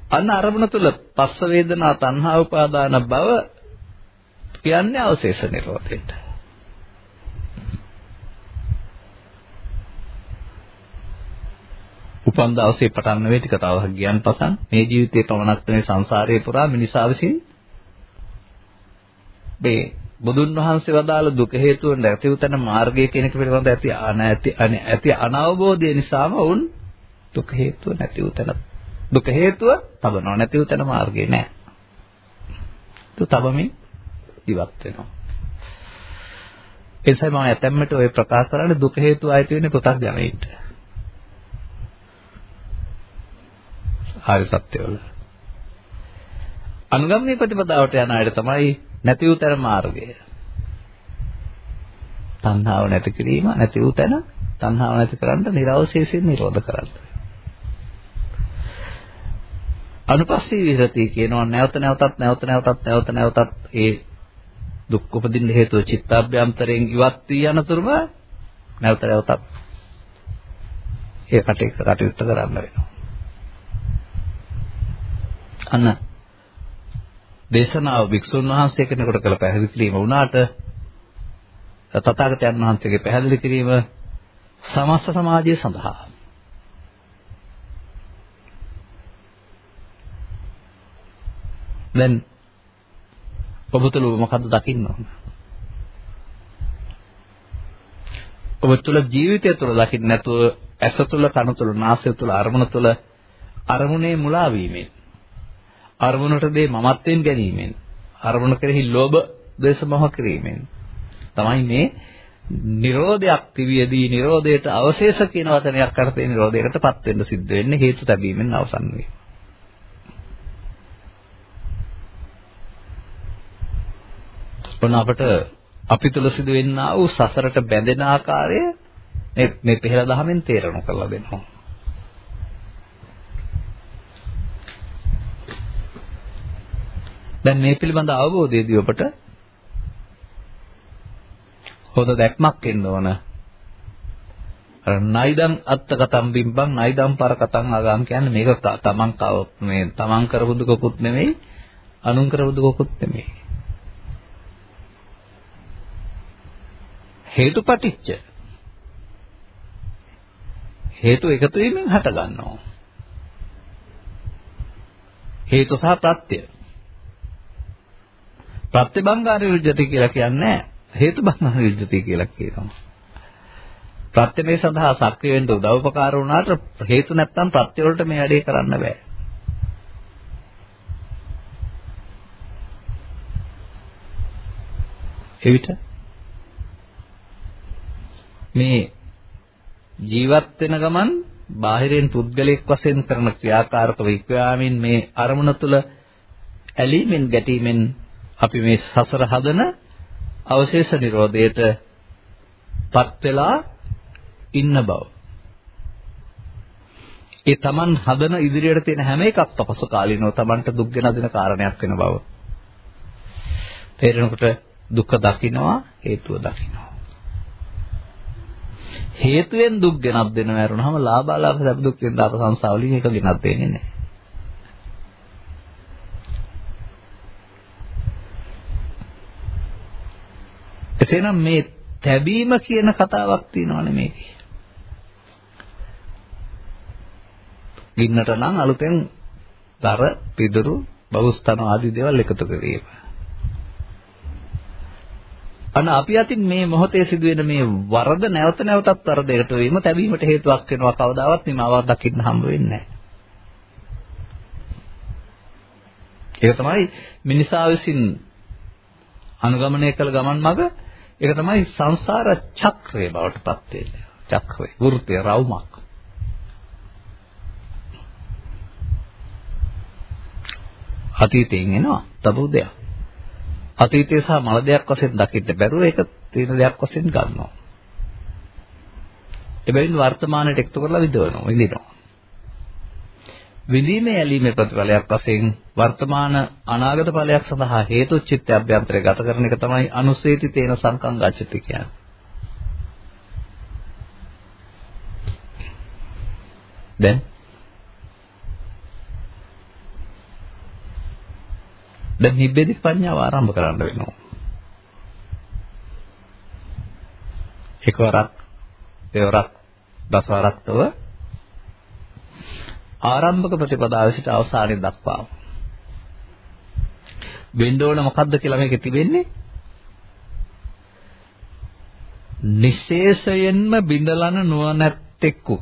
අන්න අරමුණ තුල පස්ස වේදනා තණ්හා උපාදාන බව කියන්නේ අවශේෂ Nirodheට. උපන් දවසේ පටන් නෙවෙයි ටික තව ගියන් පසන් මේ ජීවිතේ පමණක් නෙවෙයි සංසාරේ පුරා මිනිසා විසින් මේ බුදුන් වහන්සේ වදාළ දුක හේතුව නැති උතන මාර්ගය කෙනෙක් පිළිබඳ ඇති නැති ඇති අනවබෝධය නිසාම වුන් දුක හේතුව නැති උතන දුක හේතුව තබනව නැති උතන මාර්ගේ නෑ. තු තබමින් ඉවත් වෙනවා. එසයි මම ඇතැම්මට ওই ප්‍රකාශ කරන්නේ දුක හේතුව ආයත වෙන්නේ පොතක් ජනෙයිට. ආර්ය සත්‍ය වල. අනුගම්‍ය ප්‍රතිපදාවට යන අයට තමයි නැති වූ තැන මාර්ගය. තණ්හාව නැති කිරීම නැති වූ තැන තණ්හාව නැති කරන්න නිර්වශේෂයෙන් නිරෝධ කරන්න. අනුපස්සී විහෙරති කියනවා නැවත නැවතත් නැවත නැවතත් නැවත නැවතත් ඒ දුක් උපදින්න හේතුව චිත්තාභ්‍යන්තරයෙන් ඉවත් වී යනතුරුම නැවත නැවතත් ඒ කටයුත්ත කරන්න වෙනවා. අන්න දේශනාව වික්ෂුන් වහන්සේ කෙනෙකුට කළ පැහැදිලි කිරීම වුණාට තථාගතයන් වහන්සේගේ පැහැදිලි කිරීම සමස්ත සමාජය සඳහා දැන් ඔබ තුල මොකද්ද දකින්න ඕන? ඔබ තුල ජීවිතය තුල දකින්න නැතුව ඇස තුල කන තුල නාසය තුල අරමුණ තුල අරමුණේ මුලා වීමෙන් අරමුණට දේ මමත්වෙන් ගැනීමෙන් අරමුණ කෙරෙහි ලෝභ ද්වේෂ මොහ කිරීමෙන් තමයි මේ නිරෝධයක් තිබියදී නිරෝධයට අවශේෂ කියන වචනයක් අර්ථේ නිරෝධයකටපත් වෙන්න සිද්ධ වෙන්නේ හේතු තැබීමෙන් අවසන් වේ. ඔන්න අපට අපි තුල සිදු වෙන්නා වූ සසරට බැඳෙන ආකාරය මේ මේ පෙරලා දහමෙන් තේරණු කරලා දෙනවා. දැන් මේ පිළිබඳ අවබෝධයේදී ඔබට හොඳ දැක්මක් එන්න ඕන. අර නයිදම් අත්ත කතම් බිම්බං නයිදම් පර කතං ආගම් කියන්නේ මේක තමන් කව මේ තමන් කරපු දුකකුත් නෙමෙයි අනුන් කරපු දුකකුත් නෙමෙයි. හේතුපටිච්ච හේතු එකතු වීමෙන් හට ගන්නවා. හේතු සහ ප්‍රත්‍ය. ප්‍රත්‍යබංගාර විජ්ජති කියලා කියන්නේ හේතු බංගාර විජ්ජති කියලා කියනවා. ප්‍රත්‍ය මේ සඳහා සක්‍රිය වෙන්න උදව් උපකාර වුණාට හේතු නැත්තම් ප්‍රත්‍ය වලට මේ වැඩේ කරන්න බෑ. එවිට මේ ජීවත් වෙන ගමන් බාහිරින් පුද්ගලයෙක් වශයෙන් කරන ක්‍රියාකාරක වික්‍රාමින් මේ අරමුණ තුළ ඇලීමෙන් ගැටීමෙන් අපි මේ සසර හදන අවශේෂ නිරෝධයට පත් වෙලා ඉන්න බව. ඒ Taman හදන ඉදිරියට තියෙන හැම එකක්ම පසු කාලිනව Tamanට දුක් ගෙන දෙන කාරණයක් වෙන බව. තේරෙනකොට දුක දකින්නවා හේතුව දකින්නවා. හේතුවෙන් දුක් ගෙනත් දෙනවා ඇරුණාම ලාභාලාභ සැප දුක් වෙන දාප සංසාවලින් එක ගෙනත් දෙන්නේ නැහැ. එසේනම් මේ තැබීම කියන කතාවක් තියෙනවනේ මේකේ. ගින්නට නම් අලුතෙන් දර, පිදුරු, බවුස්තන ආදී දේවල් එකතු කිරීම. අන්න අපි අතින් මේ මොහොතේ සිදුවෙන මේ වරද නැවත නැවතත් වරදයකට වීම තැබීමට හේතුවක් වෙනවා කවදාවත් නිමාවක් දකින්න හම්බ වෙන්නේ නැහැ. ඒක තමයි මිනිසා විසින් අනුගමනය කළ ගමන් මඟ ඒක තමයි සංසාර චක්‍රය බවට පත් වෙන්නේ. චක්‍රය, වෘත්තය, රවුමක්. අතීතයෙන් එනවා තබුදයක්. අතීතය සහ මල දෙයක් වශයෙන් දකින්න බැරුව ඒක තියෙන දෙයක් වශයෙන් ගන්නවා. එබැවින් වර්තමානයට එක්තු කරලා විදවනවා, විඳිනවා. විඳීමේ ඇලීමේ ප්‍රතිඵලයක් වශයෙන් වර්තමාන අනාගත ඵලයක් සඳහා හේතු චිත්ත අභ්‍යන්තරය ගත කරන එක තමයි අනුසේති තේන සංකම් ගච්ඡති කියන්නේ. දැන් දැන් නිබ්බේධි ප්‍රඥාව ආරම්භ කරන්න වෙනවා. එකවරක් දෙවරක් දසවරක් තව ආරම්භක ප්‍රතිපදාව සිට අවසානයේ දක්වා වෙන්න ඕන මොකද්ද කියලා මේකේ තිබෙන්නේ නිශේෂයෙන්ම බිඳලන නුවණැත්තෙකු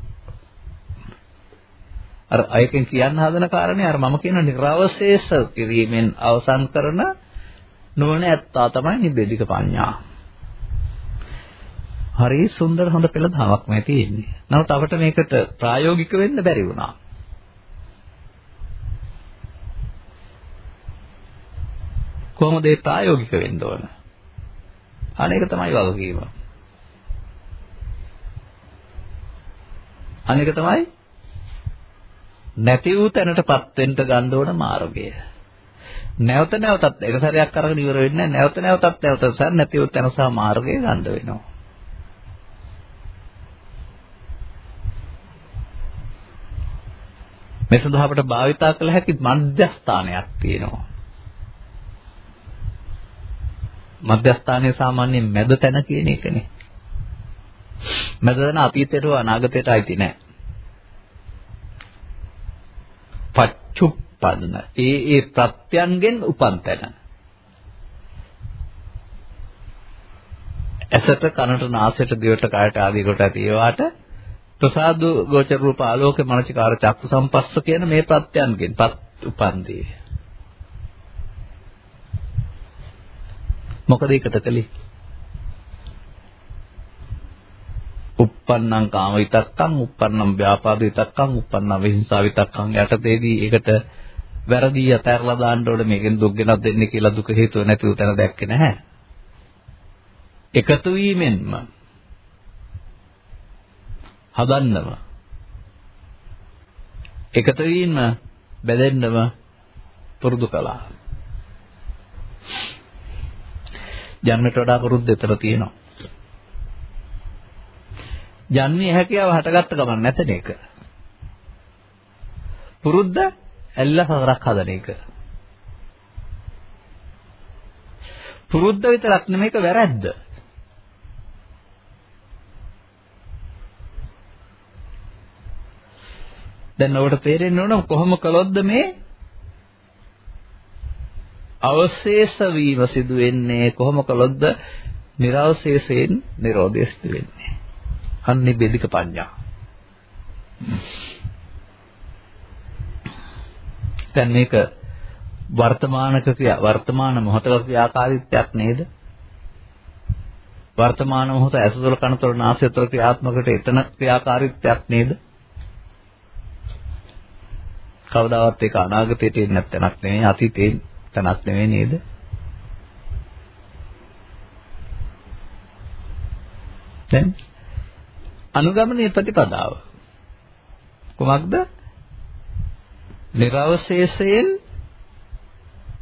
අර අයකින් කියන්න හදන කාරණේ අර මම කියන නිර්වශේෂ කිරීමෙන් අවසන් කරන නුවණ ඇත්තා තමයි නිබ්බේධික පඤ්ඤා. හරි සුන්දර හොඳ පෙළ දහමක් මේ තියෙන්නේ. නමුත් අපිට මේකට ප්‍රායෝගික වෙන්න බැරි වුණා. කොහොමද ඒ ප්‍රායෝගික වෙන්න ඕන? අනේක තමයි වගකීම. අනේක තමයි නැති වූ තැනටපත් වෙන්න ගන්න ඕන මාර්ගය. නැවත නැවතත් එක සැරයක් අරගෙන ඉවර වෙන්නේ නැවත නැවතත් නැවත සැර නැති වූ තැන සහ මාර්ගය ගන්න වෙනවා. මේ සඳහා අපට භාවිතා කළ හැකි මධ්‍යස්ථානයක් තියෙනවා. මධ්‍යස්ථානයේ සාමාන්‍යයෙන් මැද තැන කියන එකනේ. මැද තැන අතීතයට හෝ අනාගතයට අයිති නැහැ. පච්චුප්පන්න. ඒ ඒ ප්‍රත්‍යයන්ගෙන් උපන් තැන. ඇසට කනට නාසයට දිවට කයට ආදී කොට ඇති ඒවාට ප්‍රසාද ගෝචර රූප ආලෝක මනසිකාර චක්කු සම්පස්ස කියන මේ ප්‍රත්‍යයන්ගෙන් උපන්දී. මොකද ඒකට කලේ? uppannam kama විතක්කම් uppannam ව්‍යාපාද විතක්කම් uppannam විහිංසා විතක්කම් යටතේදී ඒකට වැරදි අතහැරලා දාන්න ඕනේ මේකෙන් දුක් ගෙනත් දෙන්නේ කියලා දුක හේතුව නැතිව තැන දැක්කේ නැහැ. එකතු වීමෙන්ම හදන්නම එකතු වීම බැදෙන්නම පුරුදු කළා. ජන්මයට වඩා පුරුද්ද එතන තියෙනවා. ජන්මයේ හැකියාව හටගත්ත ගමන් නැතන එක. පුරුද්ද ඇල්ල හතරක් හදන එක. පුරුද්ද විතරක් නෙමේක වැරැද්ද. දැන් ඔබට තේරෙන්න ඕන කොහොම කළොත්ද මේ අවශේෂ වීම සිදු වෙන්නේ කොහොම කළොත්ද? නිර්වශේෂයෙන් නිරෝධය සිදු වෙන්නේ. අන්නේ බෙදික පඤ්ඤා. දැන් මේක වර්තමානක ක්‍රියා වර්තමාන මොහතක ක්‍රියාකාරීත්වයක් නේද? වර්තමාන මොහොත ඇසතොල කනතොල නාසයතොල ක්‍රියාත්මකට එතන ක්‍රියාකාරීත්වයක් නේද? කවදාවත් ඒක අනාගතයට එන්නේ නැත්නම් නෙවෙයි අතීතේ තනක් නෙවෙයි නේද? දැන් අනුගමනයේ ප්‍රතිපදාව කොහොමද? නිර්වශේෂයෙන්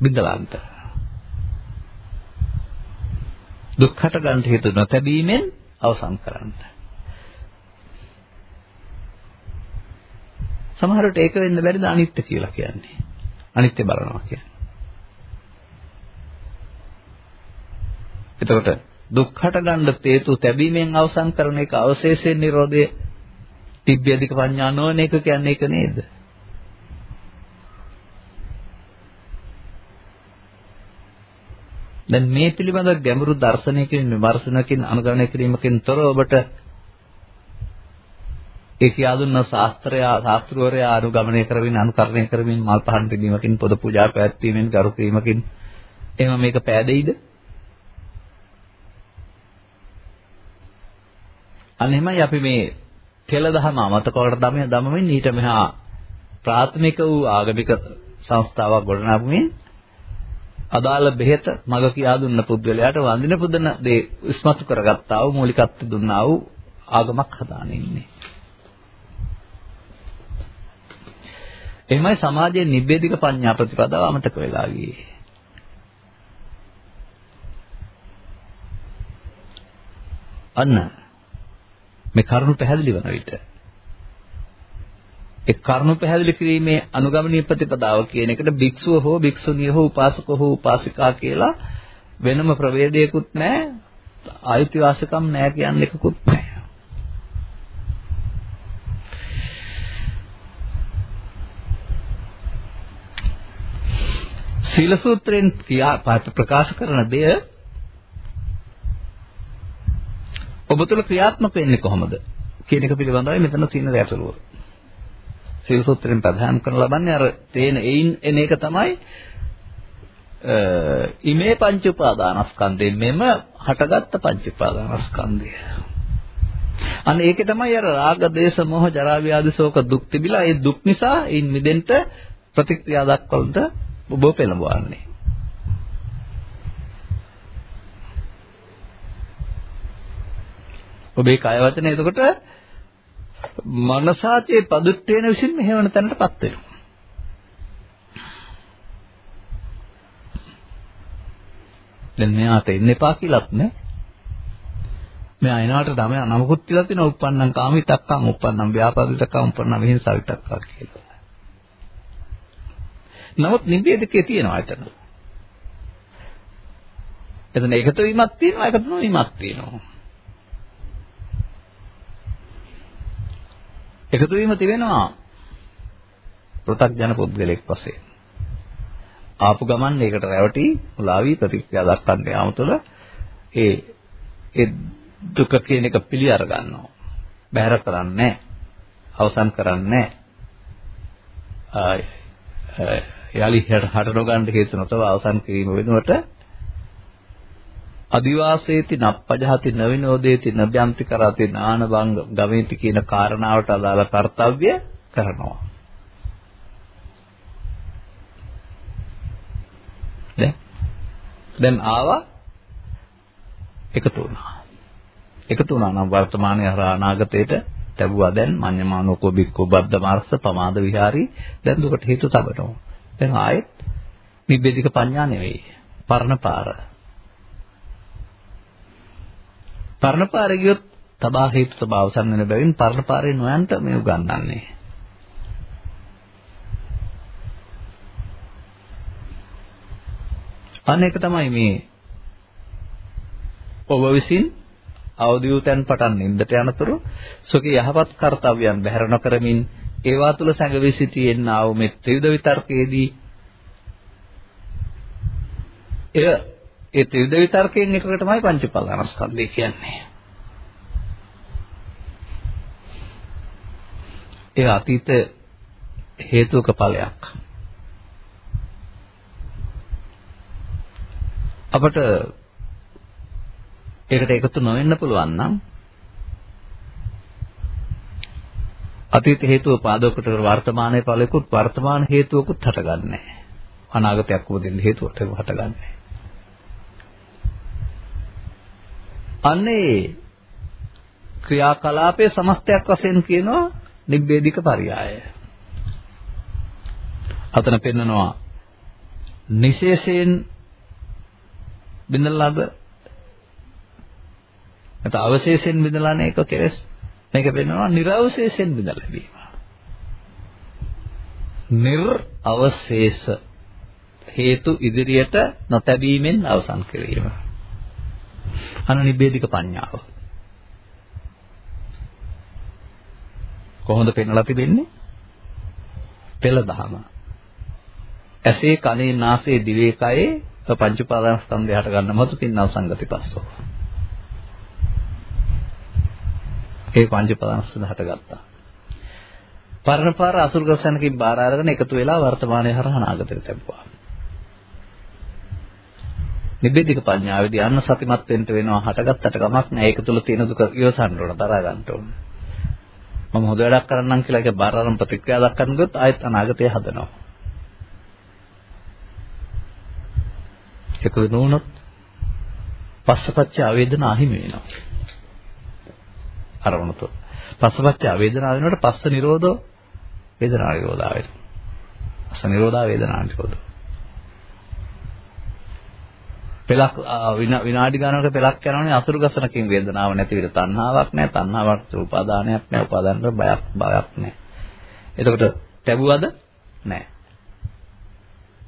බිඳවන්ත දුක්ඛට ගන්න හේතු නොතැබීමෙන් අවසන් කරන්න. සමහරවිට ඒක වෙන්න බැරිද අනිත්‍ය කියලා කියන්නේ. අනිත්‍ය බලනවා කියන්නේ. එතකොට දුක්ඛට ගන්න හේතු තැබීමෙන් අවසන් කරන එක අවශේෂයෙන් නිරෝධය තිබ්බ්‍යධික පඤ්ඤා නොවන එක කියන්නේ ඒක නේද? දැන් මේ පිළිබඳ ගැඹුරු දර්ශනයකින් විමර්ශනකින් අනුගමනය කිරීමකින් තොර ඔබට ඒ කියා දුන්න ශාස්ත්‍රයා ශාස්ත්‍රවරයා අනුගමනය කරමින් අනුකරණය කරමින් මල් පහන් පිදීමකින් පොද පූජා පැවැත්වීමෙන් ගරු කිරීමකින් එහෙම මේක පෑදෙයිද? අනේමයි අපි මේ කෙල දහම අමතකවට දමන දමමින් ඊට මෙහා ප්‍රාථමික වූ ආගමික සංස්ථාවක් ගොඩනගමින් අදාළ බෙහෙත මග කියා දුන්න පුද්ගලයාට වඳින පුදන දේ ඉස්මතු කරගත්තා වූ මූලිකත්ව දුන්නා වූ ආගමක් හදාගෙන ඉන්නේ. එහෙමයි සමාජයේ නිබ්බේධික පඤ්ඤා ප්‍රතිපදාව අමතක වෙලා ගියේ. අන්න මේ කරුණු පැහැදිලි වන විට. ඒ කරුණු පැහැදිලි කිරීමේ අනුගමනීය ප්‍රතිපදාව කියන එකට භික්ෂුව හෝ භික්ෂුණිය හෝ උපාසක හෝ උපාසිකා කියලා වෙනම ප්‍රවේදයකුත් නැහැ. ආයුතිවාසිකම් නැහැ කියන එකකුත් නැහැ. සීල සූත්‍රයෙන් ප්‍රකාශ කරන දෙය ඔබ තුල ක්‍රියාත්මක වෙන්නේ කොහොමද කියන එක පිළිබඳවයි මෙතන තියෙන ගැටලුව. සීල සූත්‍රයෙන් ප්‍රධාන කරන ලබන්නේ අර තේන එයින් එන එක තමයි ඉමේ පංච උපාදානස්කන්ධයෙන් මෙම හටගත්ත පංච උපාදානස්කන්ධය. අන්න ඒකේ තමයි අර රාග, දේශ, මොහ, ජරා, ව්‍යාධි, ශෝක දුක් තිබිලා ඒ දුක් නිසා ඉන් මිදෙන්න ප්‍රතික්‍රියා දක්වන්නට ඔබ පෙළඹවන්නේ. ඔබේ කය වචන එතකොට මනසාචේ පදුට්ටේන විසින් මෙහෙවන තැනටපත් වෙනවා. දැන් මෙයාට එන්න එපා කියලාත් නෑ. මෙයා එනාට තමයි නමකුත් කියලා තියෙනවා උප්පන්නං කාමිතක්කං උප්පන්නං ව්‍යාපාදිතක්කං උප්පන්නං විහිංසාවිතක්කං කියලා. නමුත් නිබ්බේධකේ තියෙනවා එතන. එතන එකතු වීමක් තියෙනවා එකතු නොවීමක් තියෙනවා. එකතු වීම තිබෙනවා පෘථග්ජන පුද්ගලෙක් වශයෙන්. ආපු ගමන් ඒකට රැවටි මුලාවි ප්‍රතික්‍රියා දක්වන්න යාම තුළ ඒ ඒ දුක කියන එක පිළි අර ගන්නවා. බැහැර කරන්නේ අවසන් කරන්නේ යලි හට නොගන්න හේතු නොතව අවසන් කිරීම වෙනුවට අදිවාසේති නප්පජහති නවිනෝදේති නභ්‍යන්ති කරති නානවංග ගමේති කියන කාරණාවට අදාළ කාර්යය කරනවා. දැන් දැන් ආවා එකතු වුණා. එකතු වුණා නම් වර්තමානයේ අර අනාගතයට ලැබුවා දැන් මඤ්ඤමානෝකෝ බික්කෝ බද්ද මාර්ස පමාද විහාරී දැන් දුකට හේතු තබනවා. දැන් ආයෙත් නිබ්බේධික පඤ්ඤා නෙවෙයි. පරණ පාර. පරණ පාරේ ගියොත් තබා හේතු තබා අවසන් වෙන බැවින් පරණ පාරේ නොයන්ට මේ උගන්වන්නේ. අන්න ඒක තමයි මේ ඔබ විසින් අවදිවුතෙන් පටන් නින්දට යනතුරු සුඛී යහපත් කර්තව්‍යයන් බැහැර නොකරමින් ඒවා තුල සැඟවී සිටියෙන්නා වූ මේ ත්‍රිවිධ විතර්කයේදී එය ඒ ත්‍රිවිධ විතර්කයෙන් එකකටමයි පංච උපාදානස්කන්ධය කියන්නේ. ඒ අතීත හේතුක ඵලයක්. අපට ඒකට එකතු නොවෙන්න පුළුවන් නම් අතීත හේතුව පාදවකට වර්තමානයේ ඵලයකුත් වර්තමාන හේතුවකුත් හටගන්නේ අනාගතයක් උපදින්න හේතුවට හටගන්නේ අන්නේ ක්‍රියාකලාපයේ සමස්තයක් වශයෙන් කියනවා නිබ්බේධික පරියාය. අතන පෙන්නනවා නිශේෂයෙන් බිඳලාද නැත්නම් අවශේෂයෙන් බිඳලා නේ එක කෙලස් මේක පෙන්නනවා නිර්වශේෂයෙන් බිඳලා ලැබීම. නිර් අවශේෂ හේතු ඉදිරියට නොතැබීමෙන් අවසන් කිරීම. අනනිබ්බේධික පඤ්ඤාව. කොහොමද පෙන්වලා තිබෙන්නේ? පෙළ දහම. ඇසේ කනේ නාසයේ දිවේ කයේ පංච උපාදාන ස්කන්ධය හට ගන්න මතු තින්නව සංගති පස්සෝ. ඒ පංච උපාදාන ස්කන්ධ හටගත්තා. පරණපාර අසුර්ගසනකින් බාර අරගෙන එකතු වෙලා වර්තමානයේ හරහා අනාගතයට ලැබුවා. නිබ්බේධික පඤ්ඤාවේදී අන්න සතිමත් වෙන්න වෙනවා හටගත්තට කමක් නැහැ. ඒක තුල තියෙන දුක ඉවසන්න ඕන දරා ගන්න ඕන. මම හොඳ වැඩක් කරන්නම් කියලා ඒක බාරාරම් ප්‍රතික්‍රියා දක්වන්න ගියොත් ආයෙත් අනාගතය හදනවා. ඒක නොවුනොත් පස්සපච්ච ආවේදන අහිමි වෙනවා. අරමුණු තුල පස්සපච්ච ආවේදනා වෙනකොට පස්ස නිරෝධෝ වේදනා නිරෝධා වෙනවා. පස්ස නිරෝධා වේදනා නිරෝධෝ. පෙලක් විනාඩි ගණනක පෙලක් යනවනේ අසුරු ගසනකින් වේදනාව නැති විදිහ තණ්හාවක් නැහැ තණ්හාවක් උපාදානයක් නැහැ උපාදානවල බයක් බයක් නැහැ එතකොට ලැබුවද නැහැ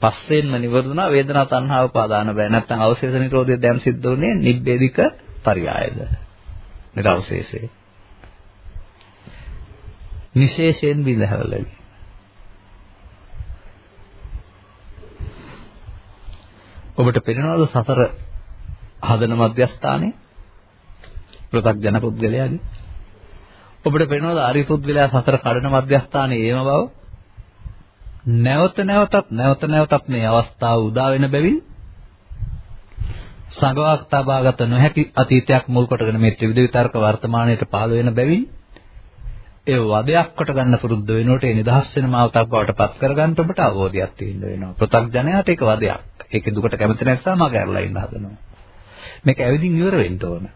පස්සෙන්ම නිවර්දුනා වේදනා තණ්හා උපාදාන බය නැත්නම් අවශේෂ නිරෝධය දැන් සිද්ධ වුනේ නිබ්බේධික පරියායද? නිරවශේෂේ නිශේෂයෙන් බිඳහැවලයි ඔබට පෙනෙනවද සතර හදන මධ්‍යස්ථානයේ පෘථග්ජන පුද්ගලයාගේ ඔබට පෙනෙනවද ආරි පුද්ගලයා සතර කඩන මධ්‍යස්ථානයේ ඒම බව නැවත නැවතත් නැවත නැවතත් මේ අවස්ථාව උදා වෙන බැවින් සංගවක් තබාගත නොහැකි අතීතයක් මුල් කොටගෙන මේ ත්‍රිවිධ විතර්ක වර්තමානයේ පහළ වෙන බැවින් ඒ වදයක් කොට ගන්න පුරුද්ද වෙනකොට ඒ නිදහස් වෙන මාවතක් බවට පත් කරගන්න ඔබට අවබෝධයක් තියෙන්න වෙනවා. පෘථග්ජනයාට ඒක වදයක්. ඒකේ දුකට කැමති නැත්නම් මග ඇරලා ඉන්න හදනවා. මේක ඇවිදින් ඉවර වෙන්න ඕන.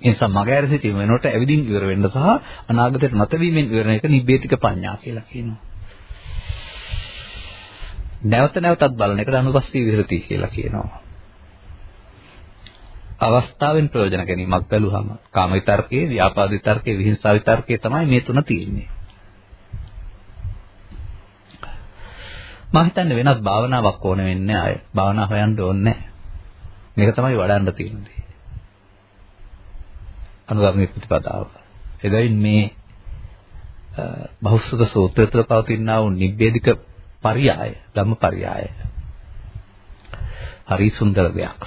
ඒ නිසා මග ඇර සිටීම වෙනකොට ඇවිදින් ඉවර වෙන්න සහ අනාගතයට නැතවීමෙන් ඉවර වෙන එක නිබ්බේතික පඤ්ඤා කියලා කියනවා. නැවත නැවතත් බලන එකට අනුපස්සී විහෙරති කියලා කියනවා. අවස්ථාවෙන් ප්‍රයෝජන ගැනීමක් බැලුවහම කාම විතර්කයේ, ව්‍යාපාද විතර්කයේ, විහිංසා විතර්කයේ තමයි මේ තුන තියෙන්නේ. මම හිතන්නේ වෙනත් භාවනාවක් ඕන වෙන්නේ ආය. භාවනා හොයන්න ඕනේ නැහැ. මේක තමයි වඩන්න තියෙන්නේ. අනුගාමී ප්‍රතිපදාව. එදයින් මේ බහුසුත සූත්‍රය තුළ පවතිනා වූ නිබ්බේධික පරියාය, ධම්ම පරියාය. හරි සුන්දර දෙයක්.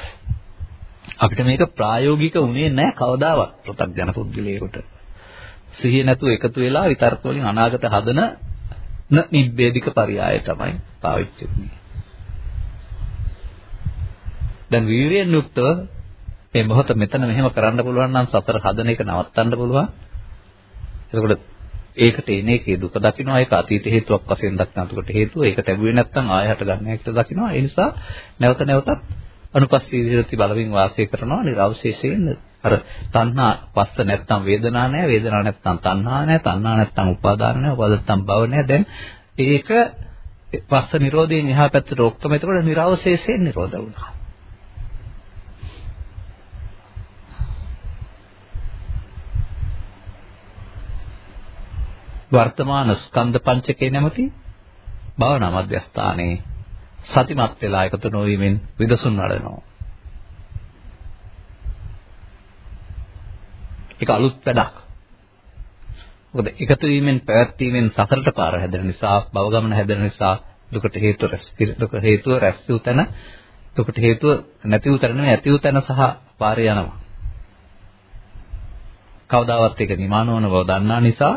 අපිට මේක ප්‍රායෝගික වුණේ නැහැ කවදාවත් ප්‍රත්‍යඥ පුද්ගලයෙකුට. සිහිය නැතුව එකතු වෙලා විතර්ක වලින් අනාගත හදන නිබ්බේධික පරියාය තමයි පාවිච්චි වෙන්නේ. දැන් වීරියෙන් යුක්තව මේ මොහොත මෙතන මෙහෙම කරන්න පුළුවන් නම් සතර හදන එක නවත්තන්න පුළුවන්. එතකොට ඒකට එන එකේ දුක දකින්නවා ඒක අතීත හේතුවක් වශයෙන් දක්නකට හේතුව ඒක ලැබුවේ නැත්නම් ආයහට ගන්න එකට දකින්නවා ඒ නිසා නැවත නැවතත් අනුපස්සී විරති බලමින් වාසය කරනවා නිර්වශේෂයෙන් අර තණ්හා පස්ස නැත්නම් වේදනා නැහැ වේදනා නැත්නම් තණ්හා නැහැ තණ්හා නැත්නම් උපාදාන නැහැ උපාදාන නැත්නම් භව නැහැ දැන් ඒක පස්ස නිරෝධයෙන් එහා පැත්තට ඔක්කොම එතකොට නිර්වශේෂයෙන් නිරෝධ වුණා වර්තමාන ස්කන්ධ පංචකේ නැමැති භාවනා මධ්‍යස්ථානයේ සතිමත් වෙලා එකතු නොවීමෙන් විදසුන් වඩනවා. ඒක අලුත් වැඩක්. මොකද එකතු වීමෙන් පැවැත්වීමෙන් සතරට පාර හැදෙන නිසා භව ගමන හැදෙන නිසා දුකට හේතුව රැස් දුක හේතුව රැස් වූ තැන දුකට හේතුව නැති වූ තැන නැති වූ තැන සහ පාරේ යනවා. කවදාවත් ඒක නිමාන වන බව දන්නා නිසා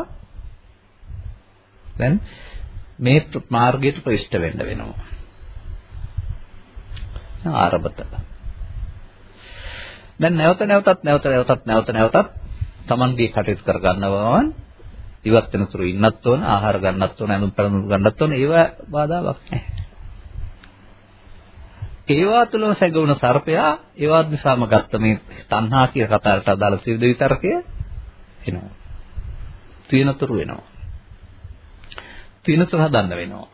දැන් මේ මාර්ගයට ප්‍රවිෂ්ඨ වෙන්න වෙනවා. ආරබත. දැන් නැවත නැවතත් නැවත නැවතත් නැවත නැවතත් Tamanගේ කටයුතු කර ගන්නවා ඉවත් වෙනතුරු ඉන්නත් ඕන ආහාර ගන්නත් ඕන ඇඳුම් පැළඳුම් ගන්නත් ඕන ඒවා බාධාවක් නැහැ. ඒවා තුළම සැඟවුණ සර්පයා ඒවත් නිසාම ගත්ත මේ තණ්හා කියන කතාවට අදාළ ත්‍රිවිධ විතරකය එනවා. තියෙනතුරු වෙනවා. පිනස හදන්න වෙනවා.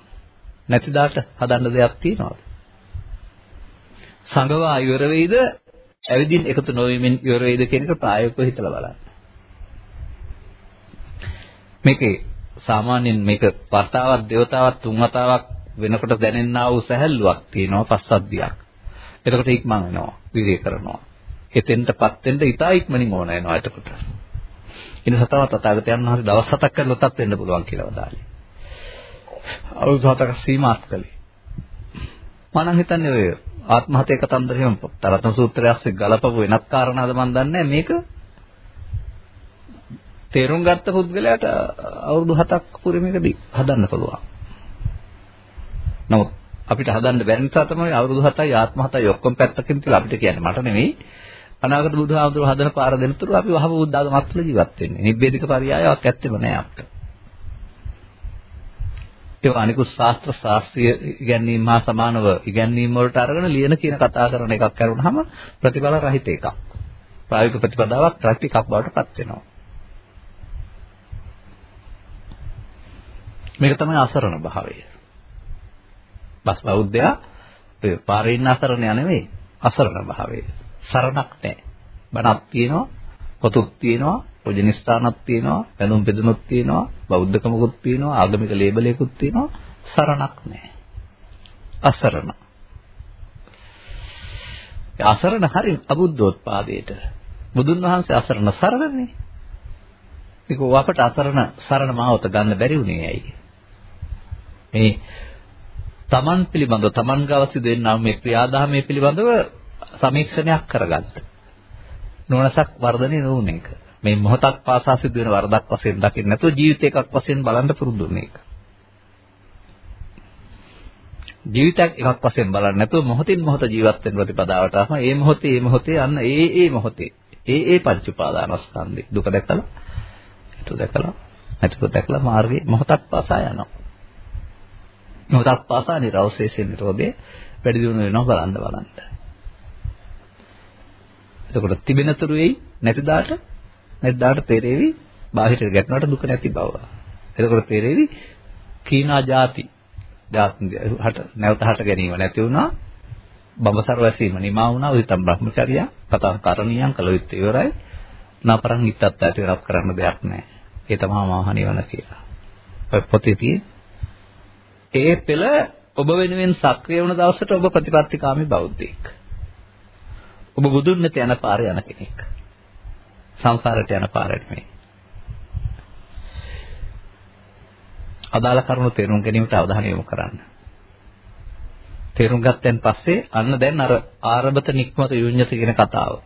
නැති දාට හදන්න දෙයක් තියනවාද? සංගවා ඉවර වෙයිද? ඇවිදින් එකතු නොවීමෙන් ඉවර වෙයිද කියන එක ප්‍රායෝගිකව හිතලා බලන්න. මේකේ සාමාන්‍යයෙන් මේක වර්තාවක් දේවතාවක් තුන් වතාවක් වෙනකොට දැනෙන්නා වූ සැහැල්ලුවක් තියෙනවා පස්සද්ධියක්. එතකොට ඉක්මන් වෙනවා විවේක කරනවා. එතෙන්ටපත් වෙන්න ඉතා ඉක්මනින් ඕන වෙනවා එතකොට. ඉතින් සතව තථාගතයන් වහන්සේ දවස් හතක් කරලොත්ත් වෙන්න පුළුවන් කියලා වදාළේ. අවුරුදු 7ක සීමාත් කළේ. මම නම් හිතන්නේ ඔය ආත්මහත්‍ය කතන්දරෙම තරතන සූත්‍රය ඇස්සේ ගලපපු වෙනත් කාරණාද මන් දන්නේ මේක තේරුම් ගත්ත පුද්ගලයාට අවුරුදු 7ක් පුරමේකදී හදන්න පුළුවන්. නමුත් අපිට හදන්න බැරි නිසා තමයි අවුරුදු 7යි ආත්ම 7යි ඔක්කොම පැත්තකින් තියලා අපිට කියන්නේ මට නෙවෙයි අනාගත බුදුහාමුදුරුවෝ හදන පාර දෙනතුරු අපි වහව බුද්ධාගමත් තුළ ජීවත් වෙන්නේ. නිබ්බේධික පරියායක් ඇත්තෙම නෑ අපිට. ඒක අනිකුත් ශාස්ත්‍ර ශාස්ත්‍රීය ඉගැන්වීම හා සමානව ඉගැන්වීම වලට අරගෙන ලියන කියන කතා කරන එකක් කරුණාම ප්‍රතිඵල රහිත එකක්. ප්‍රායෝගික ප්‍රතිපදාවක් ප්‍රැක්ටිකක් බවට පත් වෙනවා. මේක තමයි අසරණ භාවය. බස් බෞද්ධයා ඔය පාරේ ඉන්න අසරණයා නෙවෙයි අසරණ භාවය. සරණක් නැහැ. බණක් තියෙනවා, පොතුක් තියෙනවා, පූජන ස්ථානක් තියෙනවා, පැනුම් පෙදුනක් තියෙනවා, බෞද්ධකමකුත් තියෙනවා, ආගමික ලේබලයකුත් තියෙනවා, සරණක් නැහැ. අසරණ. අසරණ හරි අබුද්ධෝත්පාදයට. බුදුන් වහන්සේ අසරණ සරණනේ. ඒක අපට අසරණ සරණ මාවත ගන්න බැරි වුණේ ඇයි? මේ තමන් පිළිබඳව තමන් ගාව සිදු වෙනා මේ ක්‍රියාදාමයේ පිළිබඳව සමීක්ෂණයක් කරගන්න. නුවණසක් වර්ධනය නොවුන එක. මේ මොහොතක් පාසා සිදු වෙන වරදක් වශයෙන් දකින්න නැතුව ජීවිත එකක් වශයෙන් බලන්න පුරුදු වෙන එක. ජීවිතයක් එකක් වශයෙන් බලන්න නැතුව මොහොතින් මොහොත ජීවත් වෙන ප්‍රතිපදාවට ආවම ඒ මොහොතේ ඒ මොහොතේ අන්න ඒ ඒ මොහොතේ ඒ ඒ පංච උපාදානස්කන්ධේ දුක දැකලා හිත දැකලා නැතිව දැකලා මාර්ගේ මොහොතක් පාසා යනවා. මොහොතක් පාසා නිරවශේෂයෙන් නිරෝධේ වැඩි දියුණු වෙනවා බලන්න බලන්න. එතකොට තිබෙන තුරු වෙයි නැතිදාට නැත්දාට තේරෙවි බාහිර ගැටුණාට දුක නැති බව. එතකොට තේරෙවි කීනා ಜಾති හට නැවත හට ගැනීම නැති වුණා. බඹසර වැසීම නිමා වුණා. උදිතම් බ්‍රහ්මචර්ය කතා කරණියන් කළ යුත්තේ ඉවරයි. නපරන් ඉත්තත් ඇති වෙනස් කරන්න දෙයක් නැහැ. ඒ තමයි මහා නිවන කියලා. ඔය පොතේ තියෙන ඒ පෙළ ඔබ වෙනුවෙන් සක්‍රිය වුණ දවසට ඔබ ප්‍රතිපත්තිකාමී බෞද්ධයෙක්. ඔබ බුදුන් නැත යන පාරේ යන කෙනෙක්. සංසාරයට යන පාරේ නෙමෙයි. අදාළ කරුණු තේරුම් ගැනීමට අවධානය යොමු කරන්න. තේරුම් ගත්තෙන් පස්සේ අන්න දැන් අර ආරබත නික්මත යුඤ්ඤත කියන කතාව.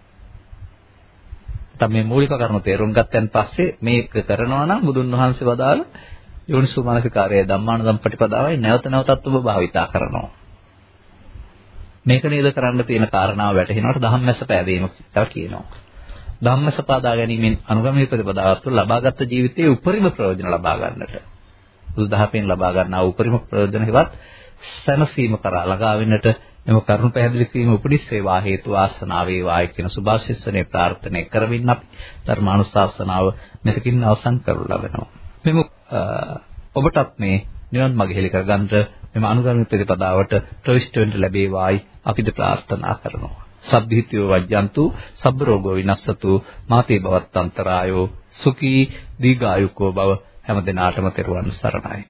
තමයි මේ මූලික කරුණු තේරුම් ගත්තෙන් පස්සේ මේක කරනවා නම් බුදුන් වහන්සේ වදාළ යෝනිසු මානසිකාරය ධම්මානුදම් ප්‍රතිපදාවයි නැවත නැවතත් ඔබ භාවිතා කරනවා. මේක නේද කරන්න තියෙන කාරණාව වැටහෙනකොට ධම්මැස පෑදීම කියලා කියනවා. ධම්මස පාදා ගැනීමෙන් අනුගමනය ප්‍රතිපදාවත් ලබාගත් ජීවිතයේ උපරිම ප්‍රයෝජන ලබා ගන්නට. බුදුදහමෙන් ලබා ගන්නා උපරිම ප්‍රයෝජන හෙවත් සනසීම කරා ළඟා වෙන්නට එම කරුණ පැහැදිලි කිරීම උපනිස් වේවා හේතු වාසනාව වේවායි කියන සුභාශිස්සනේ ප්‍රාර්ථනා කරමින් අපි ධර්මානුශාසනාව මෙතකින් අවසන් කරු ලබනවා. මෙම ඔබටත් මේ නිවන් මඟ හෙළි කරගන්නට මෙම අනුගමන ප්‍රතිපදාවට ප්‍රවිෂ්ඨ වෙන්න ලැබේවායි අපිට ප්‍රාර්ථනා කරනවා. සබ්බීතියෝ වජ්ජන්තු සබ්බ රෝගෝ විනස්සතු මාතේ භවත්තන්තරායෝ සුඛී දීඝායුකෝ භව හැම දිනාටම තෙරුවන් සරණයි